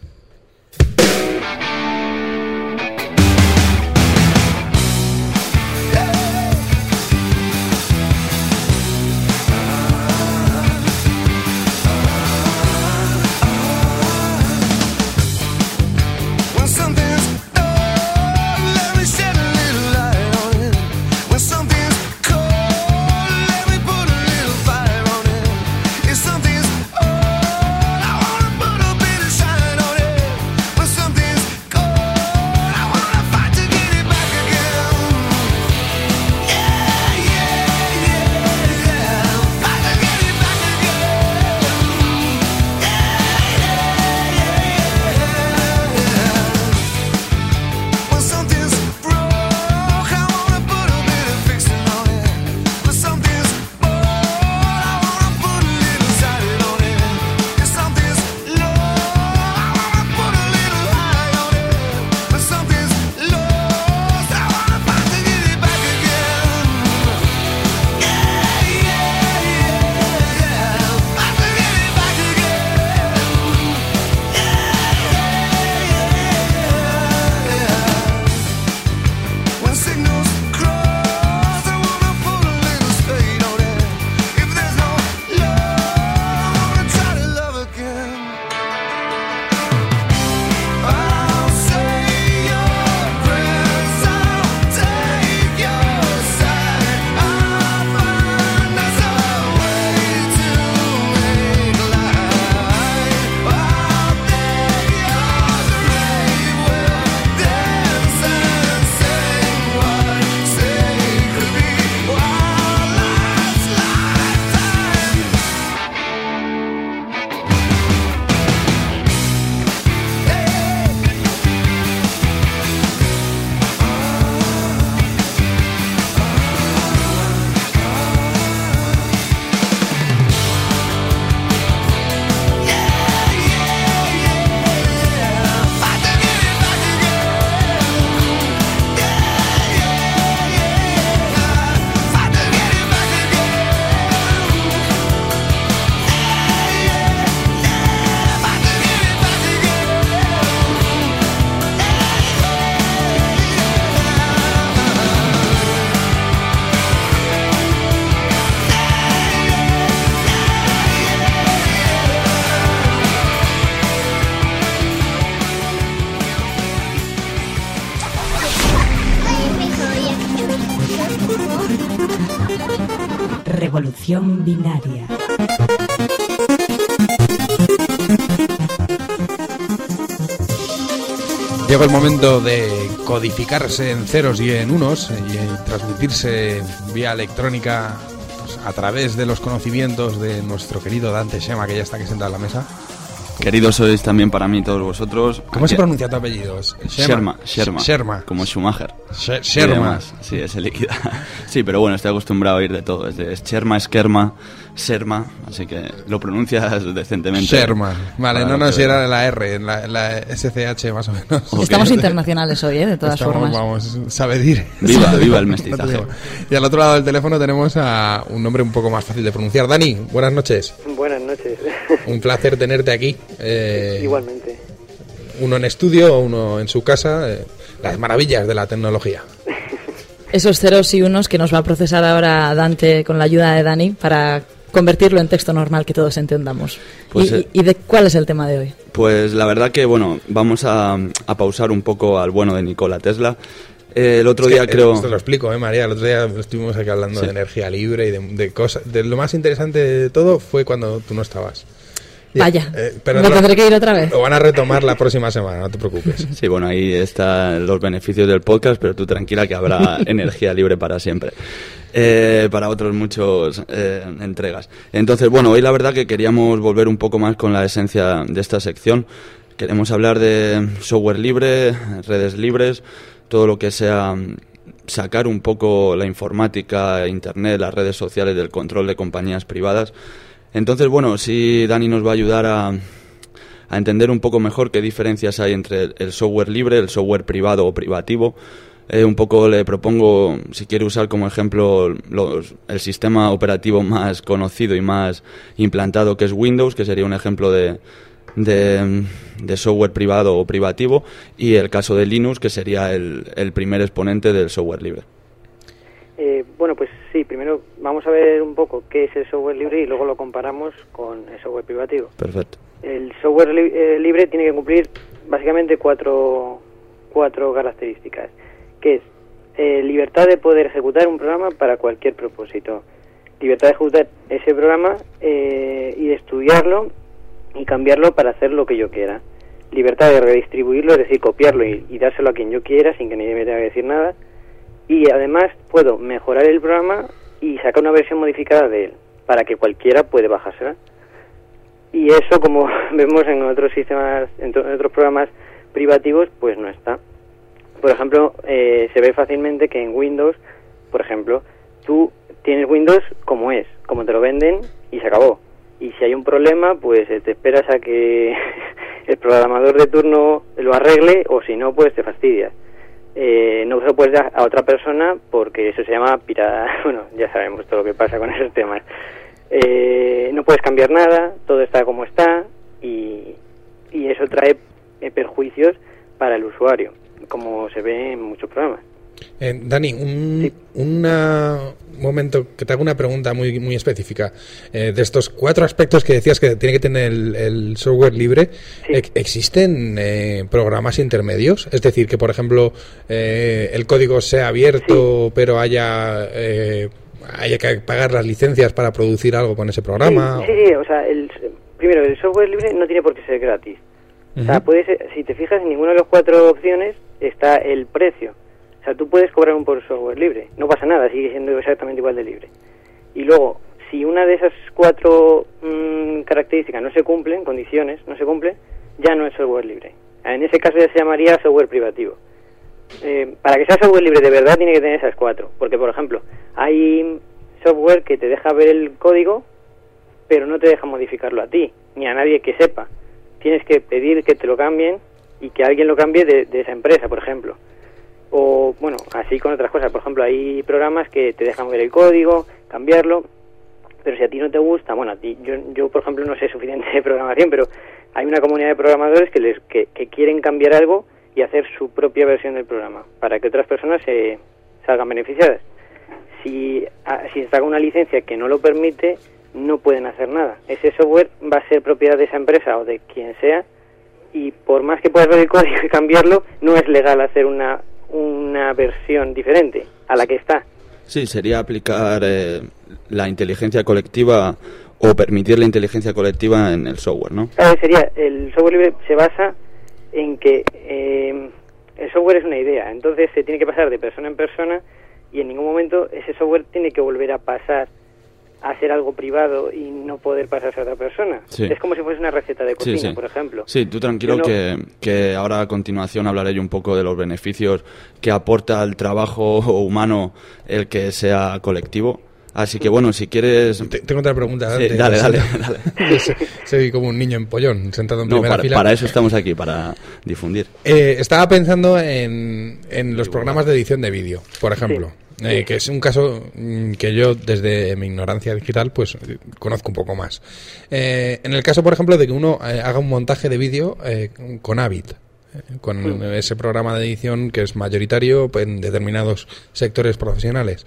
Llegó el momento de codificarse en ceros y en unos y eh, transmitirse vía electrónica pues, a través de los conocimientos de nuestro querido Dante Shema, que ya está aquí sentado en la mesa. Queridos sois también para mí todos vosotros. ¿Cómo se pronuncia tu apellido? Sherma, Sherma. Sherma. Como Schumacher. Sherma. Sí, ese líquida. Sí, pero bueno, estoy acostumbrado a oír de todo. Desde Sherma, Esquerma, Serma. Así que lo pronuncias decentemente. Sherma. Vale, no, no, si era la R, en la, en la SCH más o menos. Estamos internacionales hoy, ¿eh? de todas Estamos, formas. Vamos, sabedir. Viva, viva el mestizaje. Y al otro lado del teléfono tenemos a un nombre un poco más fácil de pronunciar. Dani, buenas noches. Buenas noches. Un placer tenerte aquí. Eh, Igualmente. Uno en estudio, uno en su casa. eh, las maravillas de la tecnología. Esos ceros y unos que nos va a procesar ahora Dante con la ayuda de Dani para convertirlo en texto normal que todos entendamos. Pues, y, eh, y de cuál es el tema de hoy? Pues la verdad que, bueno, vamos a, a pausar un poco al bueno de Nikola Tesla. Eh, el otro Es que, día eh, creo... Esto lo explico, ¿eh, María? El otro día estuvimos aquí hablando Sí. de energía libre y de, de cosas. De lo más interesante de todo fue cuando tú no estabas. Ya, Vaya, eh, pero ¿me lo- tendré que ir otra vez? Lo van a retomar la próxima semana, no te preocupes. Sí, bueno, ahí están los beneficios del podcast, pero tú tranquila que habrá energía libre para siempre. Eh, para otros muchos eh, entregas. Entonces, bueno, hoy la verdad que queríamos volver un poco más con la esencia de esta sección. Queremos hablar de software libre, redes libres, todo lo que sea sacar un poco la informática, internet, las redes sociales del control de compañías privadas. Entonces, bueno, sí, Dani nos va a ayudar a, a entender un poco mejor qué diferencias hay entre el software libre, el software privado o privativo. Eh, un poco le propongo, si quiere usar como ejemplo los- el sistema operativo más conocido y más implantado que es Windows, que sería un ejemplo de, de, de software privado o privativo, y el caso de Linux, que sería el, el primer exponente del software libre. Eh, bueno, pues sí, primero vamos a ver un poco qué es el software libre y luego lo comparamos con el software privativo. Perfecto. El software li- eh, libre tiene que cumplir básicamente cuatro, cuatro características, que es eh, libertad de poder ejecutar un programa para cualquier propósito, libertad de ejecutar ese programa eh, y de estudiarlo y cambiarlo para hacer lo que yo quiera, libertad de redistribuirlo, es decir, copiarlo y, dárselo a quien yo quiera sin que nadie me tenga que decir nada, y además puedo mejorar el programa y sacar una versión modificada de él para que cualquiera puede bajársela. Y eso, como vemos en otros sistemas, en otros programas privativos, pues no está. Por ejemplo, eh, se ve fácilmente que en Windows, por ejemplo, tú tienes Windows como es, como te lo venden y se acabó. Y si hay un problema, pues eh, te esperas a que el programador de turno lo arregle o si no, pues te fastidias. Eh, no se lo puedes dar a otra persona porque eso se llama pirata. Bueno, ya sabemos todo lo que pasa con esos temas. Eh, no puedes cambiar nada, todo está como está y, y eso trae eh, perjuicios para el usuario, como se ve en muchos programas. Eh, Dani, un una- un momento que te hago una pregunta muy, muy específica. Eh, de estos cuatro aspectos que decías que tiene que tener el, el software libre, ¿ex- ¿existen eh, programas intermedios? Es decir, que por ejemplo eh, el código sea abierto, pero haya, eh, haya que pagar las licencias para producir algo con ese programa. Sí, sí, sí, o sea, el, primero, el software libre no tiene por qué ser gratis. O sea, puede ser- si te fijas en ninguna de las cuatro opciones está el precio. O sea, tú puedes cobrar un por software libre. No pasa nada, sigue siendo exactamente igual de libre. Y luego, si una de esas cuatro mm, características no se cumplen, condiciones, no se cumplen, ya no es software libre. En ese caso ya se llamaría software privativo. Eh, para que sea software libre de verdad tiene que tener esas cuatro. Porque, por ejemplo, hay software que te deja ver el código, pero no te deja modificarlo a ti, ni a nadie que sepa. Tienes que pedir que te lo cambien y que alguien lo cambie de, esa empresa, por ejemplo. O, bueno, así con otras cosas. Por ejemplo, hay programas que te dejan ver el código, cambiarlo, pero si a ti no te gusta, bueno, a ti, yo, yo por ejemplo no sé suficiente de programación, pero hay una comunidad de programadores que, les, que, quieren cambiar algo y hacer su propia versión del programa para que otras personas se salgan beneficiadas. Si, a- si está con una licencia que no lo permite, no pueden hacer nada. Ese software va a ser propiedad de esa empresa o de quien sea y por más que puedas ver el código y cambiarlo, no es legal hacer una, una versión diferente a la que está. Sí, sería aplicar eh, la inteligencia colectiva o permitir la inteligencia colectiva en el software, ¿no? Claro, sería, el software libre se basa en que eh, el software es una idea, entonces se tiene que pasar de persona en persona y en ningún momento ese software tiene que volver a pasar a ser algo privado y no poder pasarse a otra persona. Sí. Es como si fuese una receta de cocina, Sí, sí. por ejemplo. Sí, tú tranquilo no- que, que ahora a continuación hablaré yo un poco de los beneficios que aporta al trabajo humano el que sea colectivo. Así que bueno, si quieres... Tengo otra pregunta. Sí, antes, dale, dale, Soy como un niño en pollón, sentado en No, primera para, fila. para eso estamos aquí, para difundir. Eh, estaba pensando en, en los programas de edición de vídeo, por ejemplo. Eh, que es un caso mm, que yo desde mi ignorancia digital pues eh, conozco un poco más. Eh, en el caso, por ejemplo, de que uno eh, haga un montaje de vídeo eh, con Avid, con ese programa de edición que es mayoritario en determinados sectores profesionales.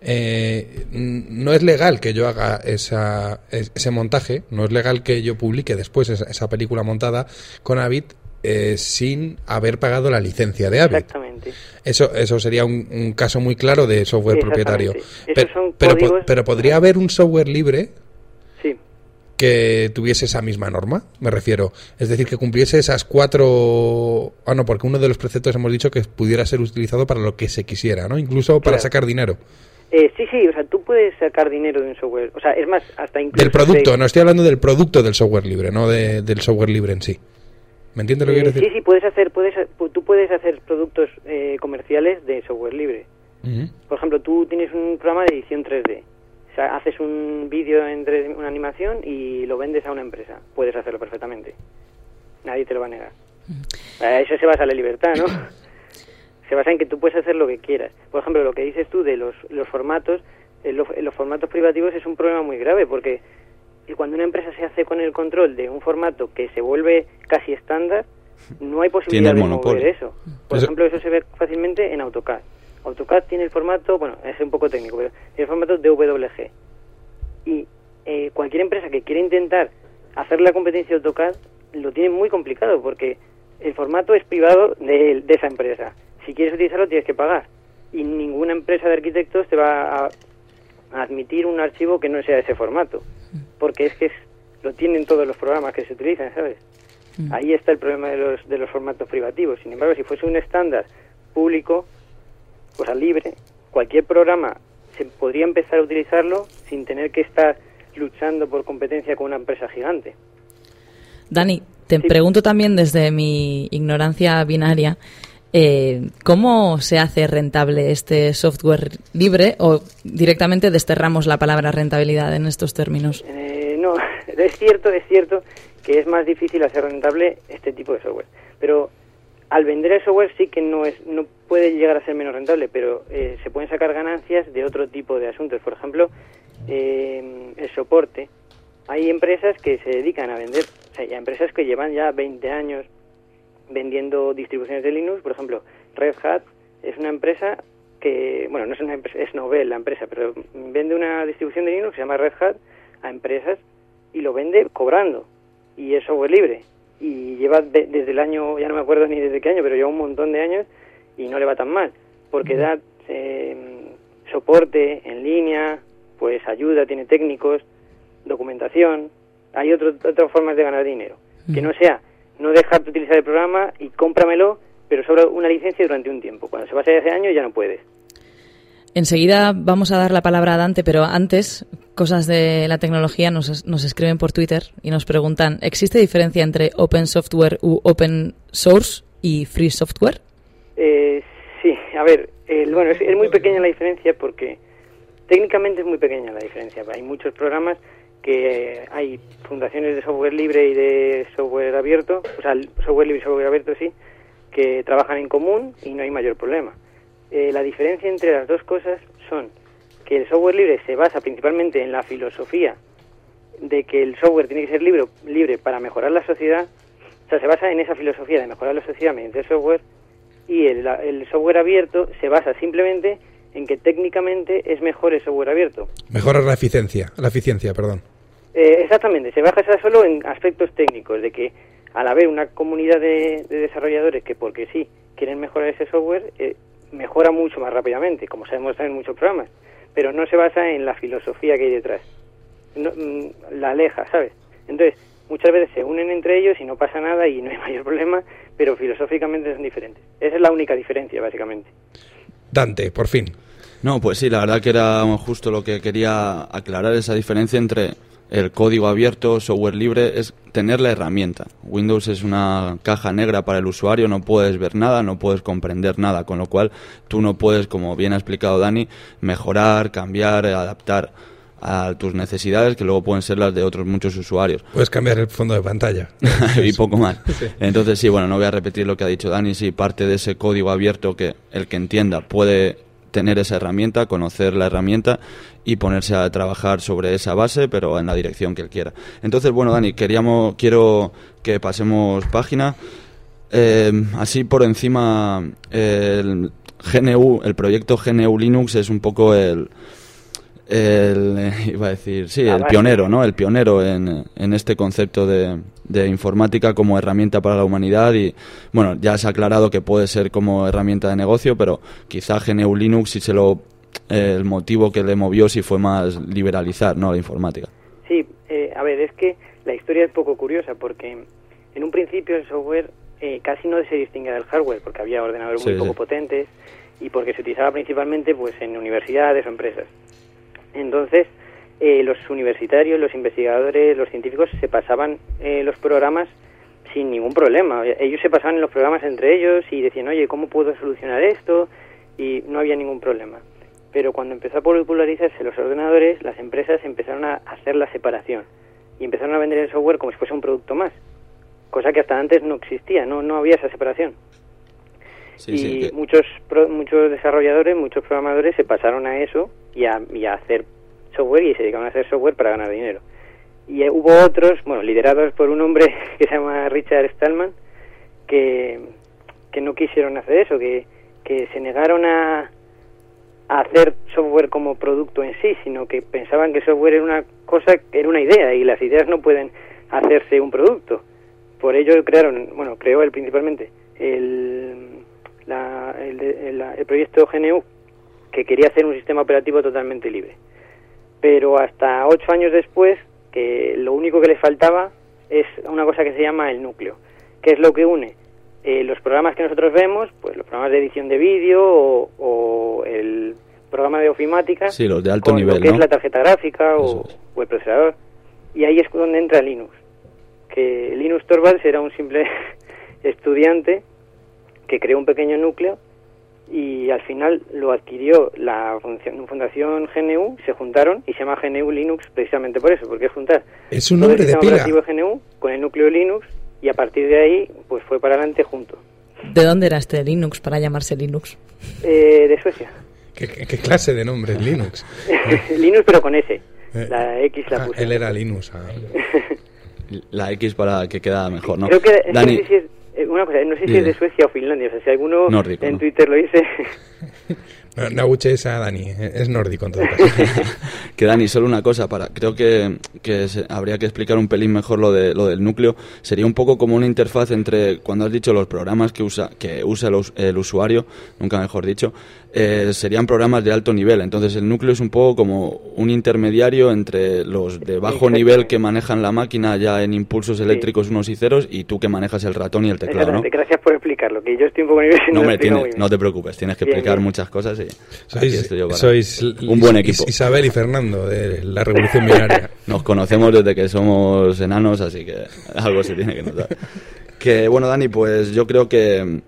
Eh, no es legal que yo haga esa, es- ese montaje, no es legal que yo publique después esa, esa película montada con Avid eh, sin haber pagado la licencia de Avid. Exactamente. Eso, eso sería un, un caso muy claro de software propietario. Son pero, códigos- pero podría haber un software libre Sí. que tuviese esa misma norma, me refiero. Es decir, que cumpliese esas cuatro... Ah, no, porque uno de los preceptos hemos dicho que pudiera ser utilizado para lo que se quisiera, ¿no? Incluso para Claro. sacar dinero. Eh, sí, sí, o sea, tú puedes sacar dinero de un software. O sea, es más, hasta incluso... Del producto, de- no estoy hablando del producto del software libre, no de- del software libre en sí. ¿Me entiendes lo que Eh, quiero decir? Sí, sí, puedes hacer, puedes, pu- tú puedes hacer productos eh, comerciales de software libre. Ujú. Por ejemplo, tú tienes un programa de edición 3D. O sea, haces un vídeo en 3D, una animación y lo vendes a una empresa. Puedes hacerlo perfectamente. Nadie te lo va a negar. A eso se basa la libertad, ¿no? se basa en que tú puedes hacer lo que quieras. Por ejemplo, lo que dices tú de los, los formatos, en los, en los formatos privativos es un problema muy grave porque cuando una empresa se hace con el control de un formato que se vuelve casi estándar, no hay posibilidad de mover eso. Por Eso- ejemplo, eso se ve fácilmente en AutoCAD. AutoCAD tiene el formato, bueno, es un poco técnico, pero tiene el formato DWG. Y eh, cualquier empresa que quiera intentar hacer la competencia de AutoCAD lo tiene muy complicado porque el formato es privado de, de esa empresa. Si quieres utilizarlo tienes que pagar. Y ninguna empresa de arquitectos te va a admitir un archivo que no sea ese formato. Porque es que es- lo tienen todos los programas que se utilizan, ¿sabes? Ahí está el problema de los, de los formatos privativos. Sin embargo, si fuese un estándar público, o sea, libre, cualquier programa se podría empezar a utilizarlo sin tener que estar luchando por competencia con una empresa gigante. Dani, te pregunto también desde mi ignorancia binaria, eh, ¿cómo se hace rentable este software libre o directamente desterramos la palabra rentabilidad en estos términos? Eh, no, es cierto, es cierto que es más difícil hacer rentable este tipo de software. Pero al vender el software sí que no es, no puede llegar a ser menos rentable, pero eh, se pueden sacar ganancias de otro tipo de asuntos. Por ejemplo, eh, el soporte. Hay empresas que se dedican a vender, o sea, hay empresas que llevan ya 20 años vendiendo distribuciones de Linux. Por ejemplo, Red Hat es una empresa que, bueno, no es una empresa, es Novell la empresa, pero vende una distribución de Linux que se llama Red Hat a empresas y lo vende cobrando. Y es software libre. Y lleva de- desde el año, ya no me acuerdo ni desde qué año, pero lleva un montón de años y no le va tan mal porque da eh, soporte en línea, pues ayuda, tiene técnicos, documentación, hay otro, otras formas de ganar dinero, que no sea no dejarte utilizar el programa y cómpramelo, pero sobre una licencia durante un tiempo. Cuando se pase ese año ya no puedes. Enseguida vamos a dar la palabra a Dante, pero antes, cosas de la tecnología nos, nos escriben por Twitter y nos preguntan, ¿existe diferencia entre open software u open source y free software? Eh, sí, a ver, el- bueno, es, es muy pequeña la diferencia porque técnicamente es muy pequeña la diferencia. Hay muchos programas que hay fundaciones de software libre y de software abierto, o sea, software libre y software abierto sí, que trabajan en común y no hay mayor problema. Eh, la diferencia entre las dos cosas son que el software libre se basa principalmente en la filosofía de que el software tiene que ser libre, libre para mejorar la sociedad, o sea, se basa en esa filosofía de mejorar la sociedad mediante el software y el, el software abierto se basa simplemente en que técnicamente es mejor el software abierto. Mejora la eficiencia, la eficiencia, perdón. Eh, exactamente, se basa solo en aspectos técnicos, de que al haber una comunidad de, de desarrolladores que porque sí quieren mejorar ese software, eh, mejora mucho más rápidamente, como se ha demostrado en muchos programas. pero no se basa en la filosofía que hay detrás. No, mm, la aleja, ¿sabes? Entonces, muchas veces se unen entre ellos y no pasa nada y no hay mayor problema, pero filosóficamente son diferentes. Esa es la única diferencia, básicamente. Dante, por fin. No, pues sí, la verdad que era justo lo que quería aclarar, esa diferencia entre el código abierto, software libre, es tener la herramienta. Windows es una caja negra para el usuario, no puedes ver nada, no puedes comprender nada, con lo cual tú no puedes, como bien ha explicado Dani, mejorar, cambiar, adaptar a tus necesidades, que luego pueden ser las de otros muchos usuarios. Puedes cambiar el fondo de pantalla. y poco más. Entonces sí, bueno, no voy a repetir lo que ha dicho Dani, sí, parte de ese código abierto que el que entienda puede tener esa herramienta, conocer la herramienta y ponerse a trabajar sobre esa base, pero en la dirección que él quiera. Entonces, bueno, Dani, queríamos, quiero que pasemos página. Eh, así por encima, el GNU, el proyecto GNU Linux es un poco el, el eh, iba a decir, sí, el pionero, ¿no? El pionero en, en este concepto de, de informática como herramienta para la humanidad y, bueno, ya se ha aclarado que puede ser como herramienta de negocio, pero quizá GNU Linux si se lo eh, el motivo que le movió si fue más liberalizar, ¿no? La informática. Sí, eh, a ver, es que la historia es poco curiosa porque en un principio el software eh, casi no se distingue del hardware porque había ordenadores muy poco sí. potentes y porque se utilizaba principalmente pues en universidades o empresas. Entonces, eh, los universitarios, los investigadores, los científicos se pasaban eh, los programas sin ningún problema. Ellos se pasaban los programas entre ellos y decían, oye, ¿cómo puedo solucionar esto? Y no había ningún problema. Pero cuando empezó a popularizarse los ordenadores, las empresas empezaron a hacer la separación y empezaron a vender el software como si fuese un producto más, cosa que hasta antes no existía, no, no había esa separación. Sí, y sí, que- muchos pro- muchos desarrolladores, muchos programadores se pasaron a eso y a, y a hacer software y se dedicaron a hacer software para ganar dinero. Y eh, hubo otros, bueno, liderados por un hombre que se llama Richard Stallman, que, que no quisieron hacer eso, que, que se negaron a, a hacer software como producto en sí, sino que pensaban que software era una cosa, era una idea y las ideas no pueden hacerse un producto. Por ello crearon, bueno, creó él principalmente el, la- el, el- el proyecto GNU, que quería hacer un sistema operativo totalmente libre. Pero hasta ocho años después, que lo único que le faltaba es una cosa que se llama el núcleo, que es lo que une eh, los programas que nosotros vemos, pues los programas de edición de vídeo o, o el programa de ofimática, Sí, los de alto con nivel, lo que ¿no? es la tarjeta gráfica o, o el procesador. Y ahí es donde entra Linux. Que Linus Torvalds era un simple estudiante que creó un pequeño núcleo y al final lo adquirió la fundación GNU, se juntaron y se llama GNU Linux precisamente por eso, porque es juntar Es un nombre de pila. GNU con el núcleo Linux y a partir de ahí pues fue para adelante junto. ¿De dónde era este Linux para llamarse Linux? Eh, de Suecia. ¿Qué, qué- qué clase de nombre es Linux? Linux pero con S. Eh, La X la ah, puse. él era Linux. ah. La X para que queda mejor, ¿no? Creo que Dani, es, una cosa, no sé si es de Suecia o Finlandia, o sea, si alguno Nórdico, en ¿no? Twitter lo dice, No, no abuchees a Dani, eh, es nórdico en todo caso. que Dani, solo una cosa, para creo que, que se- habría que explicar un pelín mejor lo, de, lo del núcleo. Sería un poco como una interfaz entre, cuando has dicho los programas que usa, que usa el, el usuario, nunca mejor dicho, eh, serían programas de alto nivel. Entonces el núcleo es un poco como un intermediario entre los de bajo nivel que manejan la máquina ya en impulsos eléctricos unos y ceros y tú que manejas el ratón y el teclado, ¿no? Gracias por explicarlo, que yo estoy un poco nervioso No, no, muy bien. no te preocupes, tienes que Bien, explicar bien. muchas cosas y Sois, estoy yo para- sois un buen equipo. Isabel y Fernando de la revolución binaria. Nos conocemos desde que somos enanos, así que algo se tiene que notar. Que bueno, Dani, pues yo creo que,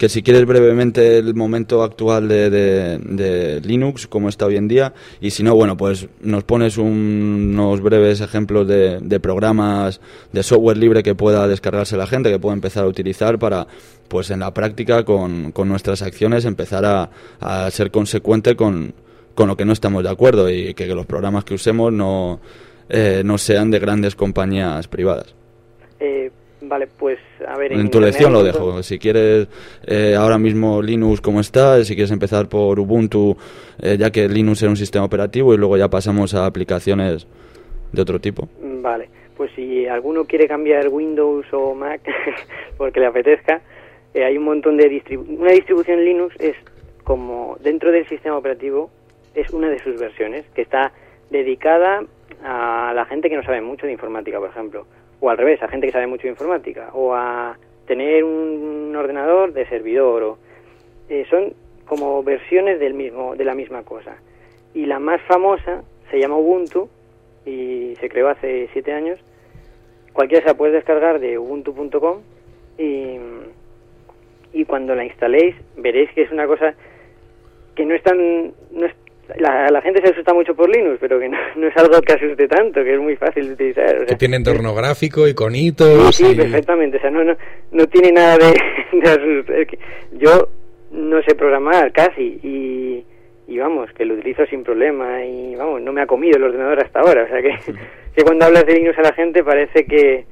que si quieres brevemente el momento actual de, de- Linux, como está hoy en día, y si no, bueno, pues nos pones un- unos breves ejemplos de, de programas de software libre que pueda descargarse la gente, que pueda empezar a utilizar para, pues en la práctica, con, con nuestras acciones, empezar a, a ser consecuente con, con lo que no estamos de acuerdo y que, que los programas que usemos no, eh, no sean de grandes compañías privadas. Eh, vale, pues a ver... En tu Internet lección lo dejo. Si quieres, eh, ahora mismo Linux como está, si quieres empezar por Ubuntu, eh, ya que Linux es un sistema operativo, y luego ya pasamos a aplicaciones de otro tipo. Vale, pues si alguno quiere cambiar Windows o Mac porque le apetezca, eh, hay un montón de distribu una distribución Linux es como dentro del sistema operativo es una de sus versiones que está dedicada a la gente que no sabe mucho de informática, por ejemplo, o al revés, a gente que sabe mucho de informática, o a tener un ordenador de servidor, o eh, son como versiones del mismo, de la misma cosa. Y la más famosa se llama Ubuntu y se creó hace siete años. Cualquiera se la puede descargar de ubuntu.com y, y cuando la instaléis veréis que es una cosa que no es tan... No es, la, la gente se asusta mucho por Linux, pero que no, no es algo que asuste tanto, que es muy fácil de utilizar. o Que sea, tiene entorno gráfico, iconitos. Sí, sí, y- perfectamente. O sea, no, no, no tiene nada de, de asustar. Es que Yo no sé programar casi y, y vamos, que lo utilizo sin problema y vamos, no me ha comido el ordenador hasta ahora. O sea, que, que cuando hablas de Linux a la gente parece que,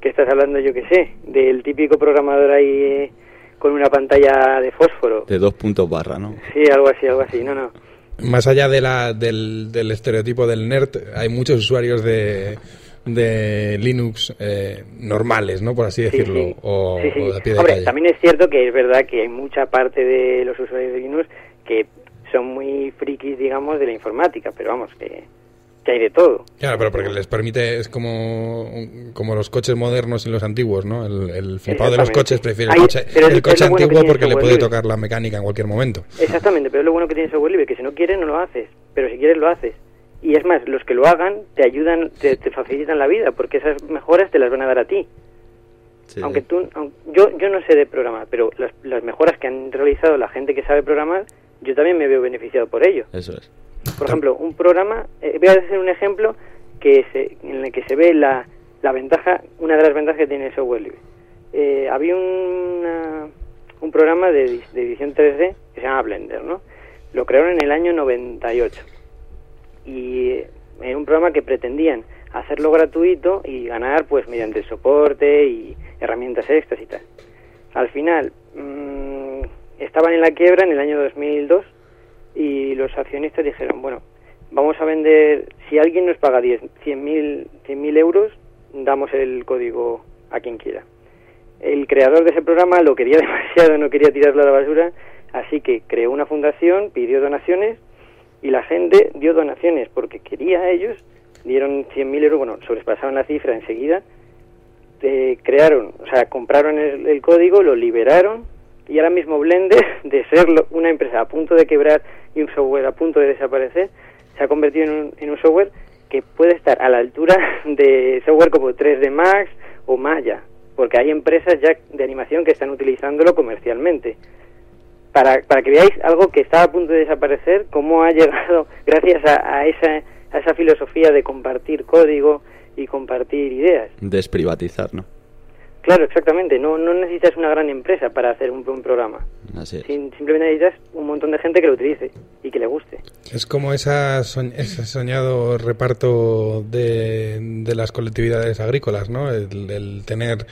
que estás hablando, yo que sé, del típico programador ahí eh, con una pantalla de fósforo. De dos puntos barra, ¿no? Sí, algo así, algo así. No, no. Más allá de la, del, del estereotipo del nerd, hay muchos usuarios de, de Linux eh, normales, ¿no? Por así decirlo. sí. O, Sí, sí. o de pie de Hombre, calle. también es cierto que es verdad que hay mucha parte de los usuarios de Linux que son muy frikis, digamos, de la informática, pero vamos, que, que hay de todo. Claro, pero porque les permite, es como, como los coches modernos y los antiguos, ¿no? El, el flipado de los coches prefiere el Ahí- coche, el es coche antiguo porque le puede libre. tocar la mecánica en cualquier momento. Exactamente, pero es lo bueno que tiene software libre, que si no quieres no lo haces, pero si quieres lo haces. Y es más, los que lo hagan te ayudan, te, te facilitan la vida, porque esas mejoras te las van a dar a ti. Aunque tú, yo, yo no sé de programar, pero las, las mejoras que han realizado la gente que sabe programar, yo también me veo beneficiado por ello. Eso es. Por ejemplo, un programa, eh, voy a hacer un ejemplo que se, en el que se ve la, la ventaja, una de las ventajas que tiene el software libre. Eh, había una- un programa de, edi- de edición 3D que se llama Blender, ¿no? Lo crearon en el año 98 y eh, era un programa que pretendían hacerlo gratuito y ganar pues mediante soporte y herramientas extras y tal. Al final mm, estaban en la quiebra en el año 2002 y los accionistas dijeron, bueno, vamos a vender, si alguien nos paga 10 100.000 100.000 euros, damos el código a quien quiera. El creador de ese programa lo quería demasiado, no quería tirarlo a la basura, así que creó una fundación, pidió donaciones y la gente dio donaciones porque quería a ellos, dieron 100.000 euros, bueno, sobrepasaron la cifra enseguida, eh, crearon, o sea, compraron el, el código, lo liberaron y ahora mismo Blender, de ser una empresa a punto de quebrar y un software a punto de desaparecer, se ha convertido en un, en un software que puede estar a la altura de software como 3D Max o Maya, porque hay empresas ya de animación que están utilizándolo comercialmente. Para, para que veáis algo que está a punto de desaparecer, cómo ha llegado, gracias a, a esa, a esa filosofía de compartir código y compartir ideas. Desprivatizar, ¿no? Claro, exactamente. No, no necesitas una gran empresa para hacer un buen programa. Así es. Sin- simplemente necesitas un montón de gente que lo utilice y que le guste. Es como esa soñ- ese soñado reparto de, de las colectividades agrícolas, ¿no? El, el tener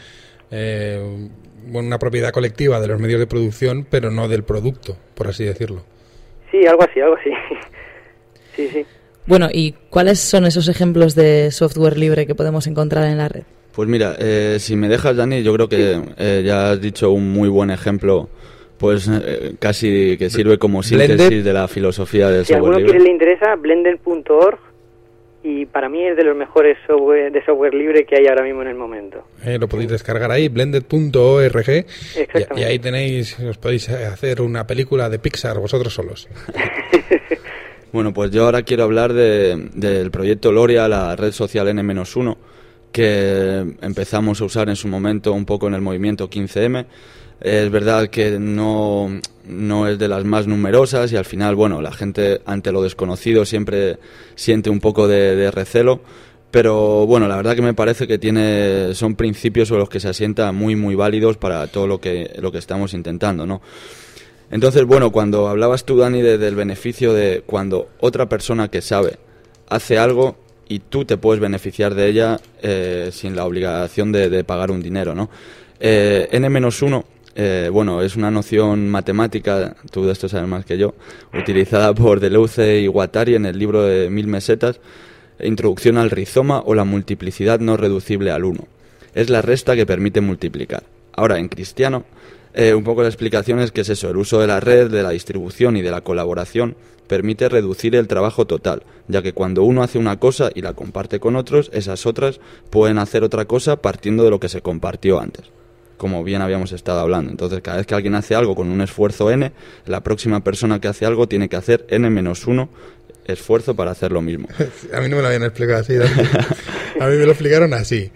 eh, una propiedad colectiva de los medios de producción, pero no del producto, por así decirlo. Sí, algo así, algo así. sí, sí. Bueno, ¿y cuáles son esos ejemplos de software libre que podemos encontrar en la red? Pues mira, eh, si me dejas, Dani, yo creo que eh, ya has dicho un muy buen ejemplo, pues eh, casi que sirve como síntesis Blended. de la filosofía del Si software alguno libre. quiere le interesa, blender.org y para mí es de los mejores software, de software libre que hay ahora mismo en el momento. Eh, lo podéis descargar ahí, blended.org, y ahí tenéis, os podéis hacer una película de Pixar vosotros solos. Bueno, pues yo ahora quiero hablar de- del proyecto Loria, la red social N-1, que empezamos a usar en su momento un poco en el movimiento 15M. Es verdad que no, no es de las más numerosas y al final, bueno, la gente ante lo desconocido siempre siente un poco de, de recelo. Pero bueno, la verdad que me parece que tiene, son principios sobre los que se asienta muy, muy válidos para todo lo que, lo que estamos intentando, ¿no? Entonces, bueno, cuando hablabas tú, Dani, de- del beneficio de cuando otra persona que sabe hace algo y tú te puedes beneficiar de ella eh, sin la obligación de, de pagar un dinero, ¿no? Eh, N-1, eh, bueno, es una noción matemática, tú de esto sabes más que yo, utilizada por Deleuze y Guattari en el libro de Mil Mesetas, Introducción al rizoma o la multiplicidad no reducible al 1. Es la resta que permite multiplicar. Ahora, en cristiano, Eh, un poco la explicación es que es eso, el uso de la red, de la distribución y de la colaboración permite reducir el trabajo total, ya que cuando uno hace una cosa y la comparte con otros, esas otras pueden hacer otra cosa partiendo de lo que se compartió antes, como bien habíamos estado hablando. Entonces, cada vez que alguien hace algo con un esfuerzo n, la próxima persona que hace algo tiene que hacer n menos 1 esfuerzo para hacer lo mismo. A mí no me lo habían explicado así. A mí me lo explicaron así.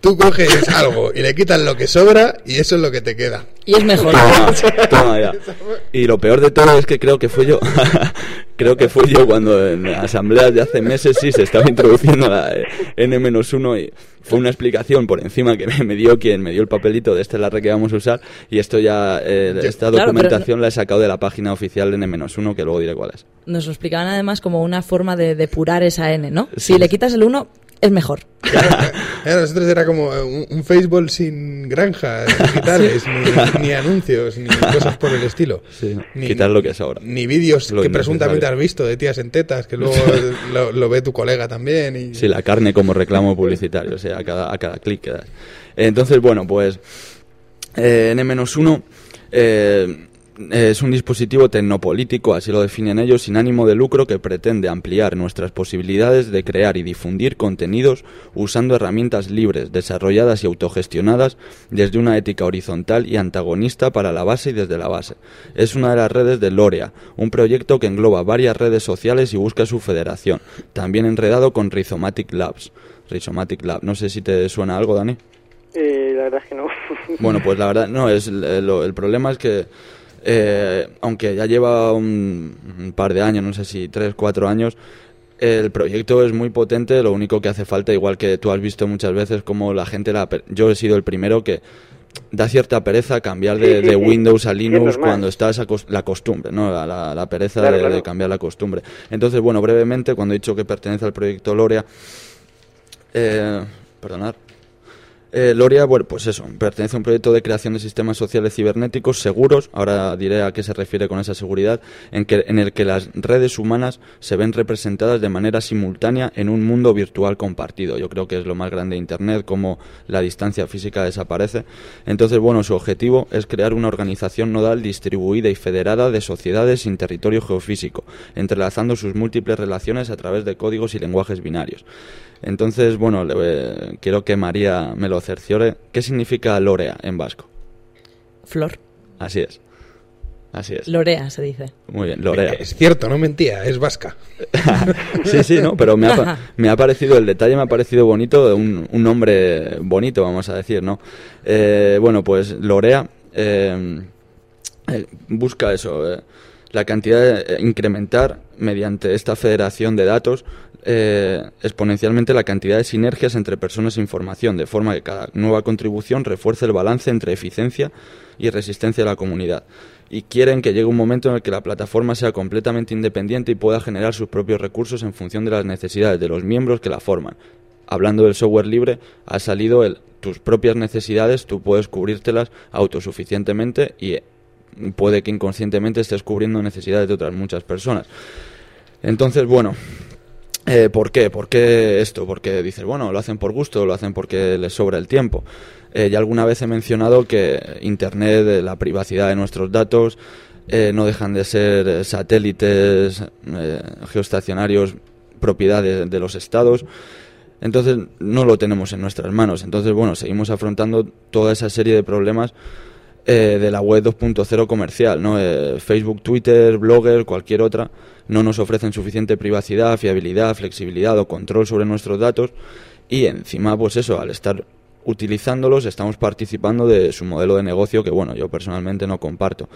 Tú coges algo y le quitas lo que sobra y eso es lo que te queda. Y es mejor. Toma, toma ya. Y lo peor de todo es que creo que fui yo. creo que fui yo cuando en asambleas de hace meses sí se estaba introduciendo la eh, N-1 y fue una explicación por encima que me, me dio quien me dio el papelito de esta es la red que vamos a usar y esto ya, eh, esta Claro, documentación la he sacado de la página oficial de N-1 que luego diré cuál es. Nos lo explicaban además como una forma de depurar esa N, ¿no? Sí. Si le quitas el 1, es mejor. Eh, nosotros era como eh, un, un Facebook sin granjas digitales, ni, ni anuncios, ni cosas por el estilo. Ni, Quitar lo que sobra. ni vídeos Lo que presuntamente has visto de tías en tetas, que luego lo, lo ve tu colega también. Y... Sí, la carne como reclamo publicitario, o sea, a cada, a cada clic que das. Entonces, bueno, pues eh, N-1 eh, es un dispositivo tecnopolítico, así lo definen ellos, sin ánimo de lucro que pretende ampliar nuestras posibilidades de crear y difundir contenidos usando herramientas libres, desarrolladas y autogestionadas desde una ética horizontal y antagonista para la base y desde la base. Es una de las redes de Lorea, un proyecto que engloba varias redes sociales y busca su federación, también enredado con Rhizomatic Labs. Rhizomatic Lab, no sé si te suena algo, Dani. Eh, la verdad es que no. Bueno, pues la verdad, no, es el, lo- el problema es que, eh, aunque ya lleva un, un par de años, no sé si tres, cuatro años, el proyecto es muy potente, lo único que hace falta, igual que tú has visto muchas veces, como la gente, la, yo he sido el primero que da cierta pereza cambiar de, Sí, sí, de sí. Windows a Sí, Linux cuando estás acos- la costumbre, ¿no? La, la- la pereza Claro, de, claro. de cambiar la costumbre. Entonces, bueno, brevemente, cuando he dicho que pertenece al proyecto Lorea, eh, perdonad. Eh, Loria, bueno, pues eso, pertenece a un proyecto de creación de sistemas sociales cibernéticos seguros, ahora diré a qué se refiere con esa seguridad, en, que, en el que las redes humanas se ven representadas de manera simultánea en un mundo virtual compartido. Yo creo que es lo más grande de Internet, como la distancia física desaparece. Entonces, bueno, su objetivo es crear una organización nodal distribuida y federada de sociedades sin territorio geofísico, entrelazando sus múltiples relaciones a través de códigos y lenguajes binarios. Entonces, bueno, le- eh, quiero que María me lo cerciore. ¿Qué significa Lorea en vasco? Flor. Así es. Así es. Lorea se dice. Muy bien, Lorea. Es cierto, no mentía, es vasca. Sí, sí, no, pero me ha, pa- me ha parecido, el detalle me ha parecido bonito, un, un nombre bonito, vamos a decir, ¿no? Eh, bueno, pues Lorea eh, eh, busca eso, eh, la cantidad de eh, incrementar mediante esta federación de datos eh, exponencialmente la cantidad de sinergias entre personas e información, de forma que cada nueva contribución refuerce el balance entre eficiencia y resistencia de la comunidad. Y quieren que llegue un momento en el que la plataforma sea completamente independiente y pueda generar sus propios recursos en función de las necesidades de los miembros que la forman. Hablando del software libre, ha salido el tus propias necesidades, tú puedes cubrírtelas autosuficientemente y eh, puede que inconscientemente estés cubriendo necesidades de otras muchas personas. Entonces, bueno, eh, ¿Por qué? ¿Por qué esto? Porque dices, bueno, lo hacen por gusto, lo hacen porque les sobra el tiempo. Eh, ya alguna vez he mencionado que Internet, eh, la privacidad de nuestros datos, eh, no dejan de ser eh, satélites geoestacionarios, propiedad de, de los estados. Entonces no lo tenemos en nuestras manos. Entonces, bueno, seguimos afrontando toda esa serie de problemas eh, de la web 2.0 comercial, ¿no? Eh, Facebook, Twitter, Blogger, cualquier otra, no nos ofrecen suficiente privacidad, fiabilidad, flexibilidad o control sobre nuestros datos y encima, pues eso, al estar utilizándolos estamos participando de su modelo de negocio que, bueno, yo personalmente no comparto.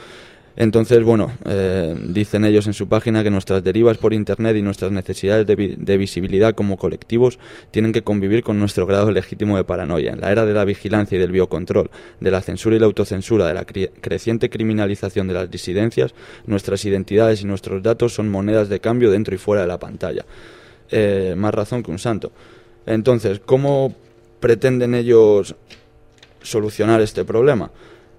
Entonces, bueno, eh, dicen ellos en su página que nuestras derivas por Internet y nuestras necesidades de, vi- de visibilidad como colectivos tienen que convivir con nuestro grado legítimo de paranoia. En la era de la vigilancia y del biocontrol, de la censura y la autocensura, de la creciente criminalización de las disidencias, nuestras identidades y nuestros datos son monedas de cambio dentro y fuera de la pantalla. Eh, más razón que un santo. Entonces, ¿cómo pretenden ellos solucionar este problema?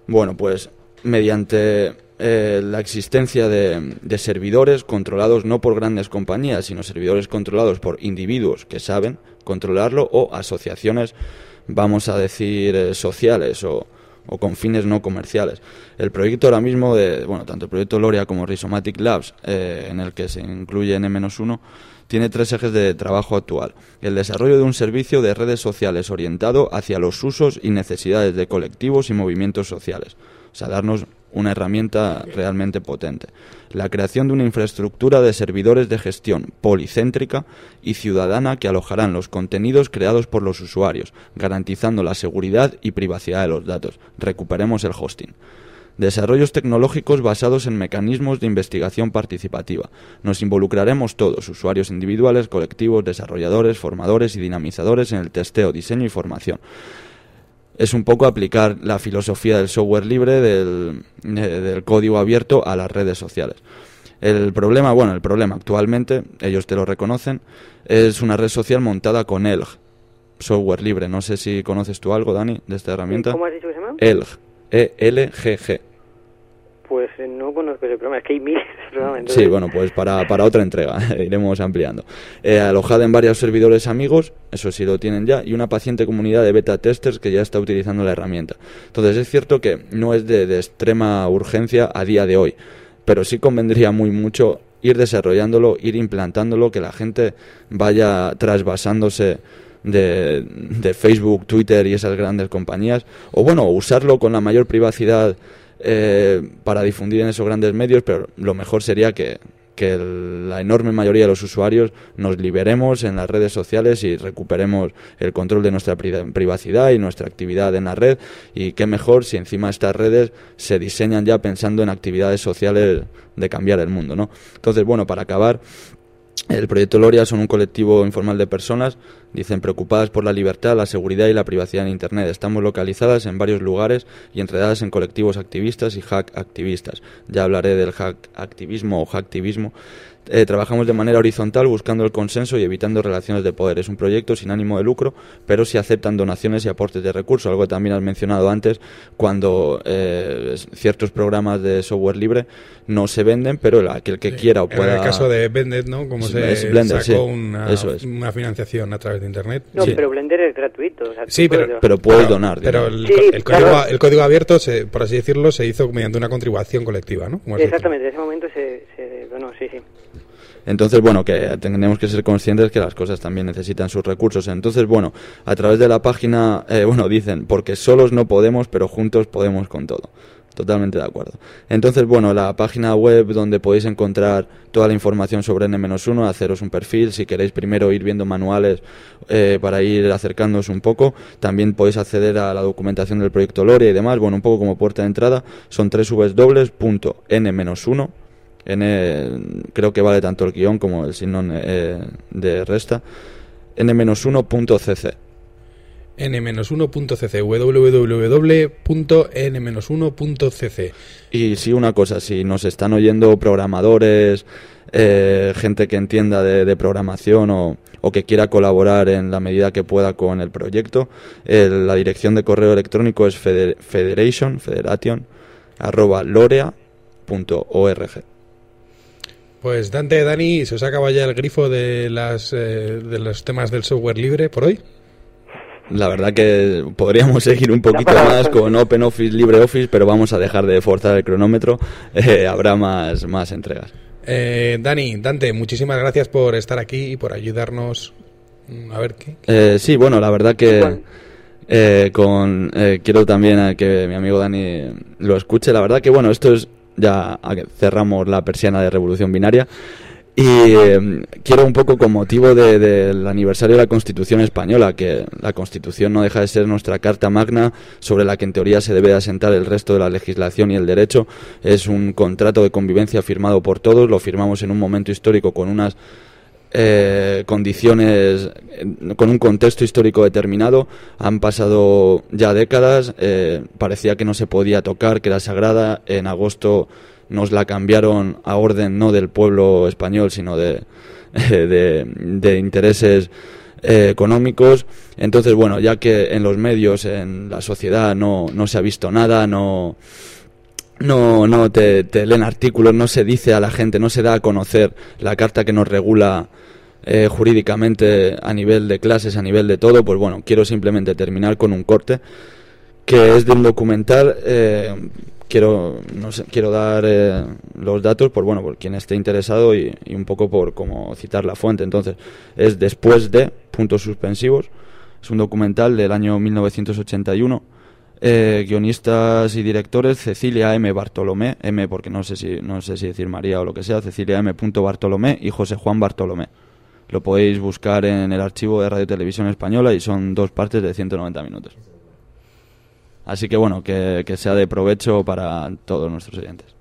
Bueno, pues mediante eh, la existencia de, servidores controlados no por grandes compañías, sino servidores controlados por individuos que saben controlarlo o asociaciones, vamos a decir, eh, sociales o, o con fines no comerciales. El proyecto ahora mismo, de, bueno, tanto el proyecto Loria como Rhizomatic Labs, eh, en el que se incluye N-1, tiene tres ejes de trabajo actual. El desarrollo de un servicio de redes sociales orientado hacia los usos y necesidades de colectivos y movimientos sociales. O sea, darnos una herramienta realmente potente. La creación de una infraestructura de servidores de gestión policéntrica y ciudadana que alojarán los contenidos creados por los usuarios, garantizando la seguridad y privacidad de los datos. Recuperemos el hosting. Desarrollos tecnológicos basados en mecanismos de investigación participativa. Nos involucraremos todos, usuarios individuales, colectivos, desarrolladores, formadores y dinamizadores en el testeo, diseño y formación. Es un poco aplicar la filosofía del software libre, del, eh, del código abierto a las redes sociales. El problema, bueno, el problema actualmente, ellos te lo reconocen, es una red social montada con ELG, software libre. No sé si conoces tú algo, Dani, de esta herramienta. ¿Cómo has dicho que se llama? ELG, E-L-G-G. Pues eh, no conozco ese programa, es que hay miles de Sí, bueno, pues para, para otra entrega iremos ampliando. Eh, alojada en varios servidores amigos, eso sí lo tienen ya, y una paciente comunidad de beta testers que ya está utilizando la herramienta. Entonces es cierto que no es de, de extrema urgencia a día de hoy, pero sí convendría muy mucho ir desarrollándolo, ir implantándolo, que la gente vaya trasvasándose de, de Facebook, Twitter y esas grandes compañías, o bueno, usarlo con la mayor privacidad eh, para difundir en esos grandes medios, pero lo mejor sería que, que la enorme mayoría de los usuarios nos liberemos en las redes sociales y recuperemos el control de nuestra pri- privacidad y nuestra actividad en la red. Y qué mejor si encima estas redes se diseñan ya pensando en actividades sociales de cambiar el mundo, ¿no? Entonces, bueno, para acabar, el proyecto Loria son un colectivo informal de personas, dicen preocupadas por la libertad, la seguridad y la privacidad en Internet. Estamos localizadas en varios lugares y enredadas en colectivos activistas y hack activistas. Ya hablaré del hack activismo o hacktivismo. Eh, trabajamos de manera horizontal buscando el consenso y evitando relaciones de poder. Es un proyecto sin ánimo de lucro, pero sí aceptan donaciones y aportes de recursos, algo que también has mencionado antes, cuando eh, ciertos programas de software libre no se venden, pero el- aquel que quiera o En pueda... el caso de Blender, ¿no? Como Es- se es Blender, sacó sí. una, Eso es. una financiación a través de Internet. No, Sí. pero Blender es gratuito. o sea, tú Sí, pero, puedes- Pero puedes donar, Pero el, Sí, co- el claro. código, el código abierto, se- por así decirlo, se hizo mediante una contribución colectiva, ¿no? Exactamente, en ese momento se, se donó, sí, sí. Entonces, bueno, que tenemos que ser conscientes que las cosas también necesitan sus recursos. Entonces, bueno, a través de la página, eh, bueno, dicen, porque solos no podemos, pero juntos podemos con todo. Totalmente de acuerdo. Entonces, bueno, la página web donde podéis encontrar toda la información sobre N-1, haceros un perfil, si queréis primero ir viendo manuales eh, para ir acercándoos un poco, también podéis acceder a la documentación del proyecto Loria y demás, bueno, un poco como puerta de entrada, son www.n-1, N, creo que vale tanto el guion como el signo eh, de resta, n-1.cc. n-1.cc www.n-1.cc Y sí, una cosa, si nos están oyendo programadores, eh, gente que entienda de, de programación o, o que quiera colaborar en la medida que pueda con el proyecto, la dirección de correo electrónico es feder- federation, federation, arroba lorea.org. Pues Dante, Dani, ¿se os acaba ya el grifo de, las, eh, de los temas del software libre por hoy? La verdad que podríamos seguir un poquito más con OpenOffice, LibreOffice, pero vamos a dejar de forzar el cronómetro. Eh, habrá más, más entregas. Eh, Dani, Dante, muchísimas gracias por estar aquí y por ayudarnos. mm, A ver qué. Eh, sí, bueno, la verdad que eh, con eh, quiero también a que mi amigo Dani lo escuche. La verdad que bueno, esto es ya cerramos la persiana de Revolución Binaria y eh, quiero un poco con motivo de- del aniversario de la Constitución española, que la Constitución no deja de ser nuestra carta magna sobre la que en teoría se debe de asentar el resto de la legislación y el derecho. Es un contrato de convivencia firmado por todos, lo firmamos en un momento histórico con unas eh, condiciones, eh, con un contexto histórico determinado. Han pasado ya décadas, eh, parecía que no se podía tocar, que era sagrada. En agosto nos la cambiaron a orden no del pueblo español, sino de, de, de intereses eh, económicos. Entonces, bueno, ya que en los medios, en la sociedad, no, no se ha visto nada, no no, no te, leen artículos, no se dice a la gente, no se da a conocer la carta que nos regula eh, jurídicamente a nivel de clases, a nivel de todo, pues bueno, quiero simplemente terminar con un corte que es de un documental. eh, quiero no sé, quiero dar eh, los datos por bueno por quien esté interesado y, y un poco por cómo citar la fuente. Entonces es después de puntos suspensivos. Es un documental del año 1981. Eh, guionistas y directores Cecilia M. Bartolomé, M porque no sé si no sé si decir María o lo que sea, Cecilia M. Bartolomé y José Juan Bartolomé. Lo podéis buscar en el archivo de Radio Televisión Española y son dos partes de 190 minutos. Así que bueno, que, que sea de provecho para todos nuestros oyentes.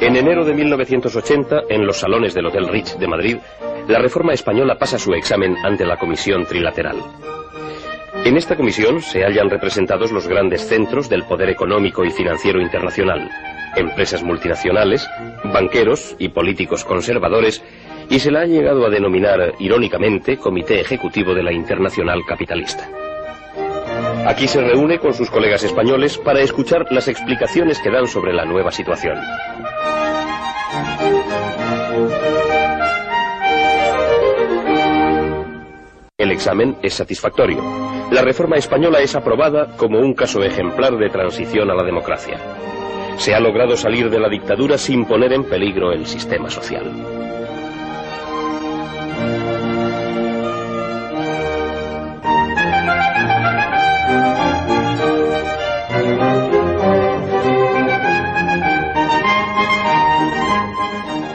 En enero de 1980, en los salones del Hotel Rich de Madrid, la reforma española pasa su examen ante la Comisión Trilateral. En esta comisión se hallan representados los grandes centros del poder económico y financiero internacional, empresas multinacionales, banqueros y políticos conservadores, y se la ha llegado a denominar irónicamente Comité Ejecutivo de la Internacional Capitalista. Aquí se reúne con sus colegas españoles para escuchar las explicaciones que dan sobre la nueva situación. El examen es satisfactorio. La reforma española es aprobada como un caso ejemplar de transición a la democracia. Se ha logrado salir de la dictadura sin poner en peligro el sistema social.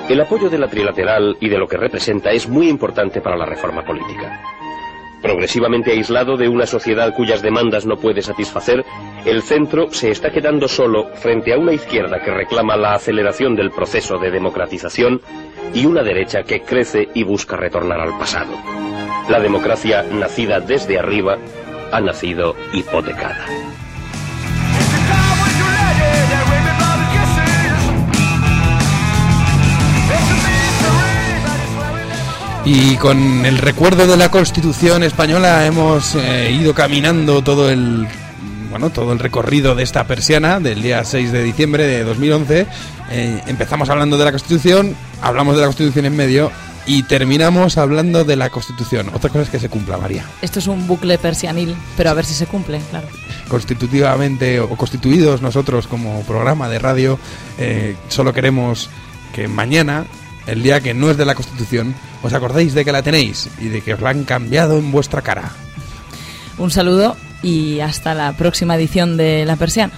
El apoyo de la trilateral y de lo que representa es muy importante para la reforma política. Progresivamente aislado de una sociedad cuyas demandas no puede satisfacer, el centro se está quedando solo frente a una izquierda que reclama la aceleración del proceso de democratización y una derecha que crece y busca retornar al pasado. La democracia nacida desde arriba ha nacido hipotecada. Y con el recuerdo de la Constitución española hemos eh, ido caminando todo el bueno, todo el recorrido de esta persiana del día 6 de diciembre de 2011. Eh, empezamos hablando de la Constitución, hablamos de la Constitución en medio y terminamos hablando de la Constitución. Otra cosa es que se cumpla, María. Esto es un bucle persianil, pero a ver si se cumple, claro. Constitutivamente o constituidos nosotros como programa de radio, eh, solo queremos que mañana, el día que no es de la Constitución, os acordéis de que la tenéis y de que os la han cambiado en vuestra cara. Un saludo y hasta la próxima edición de La Persiana.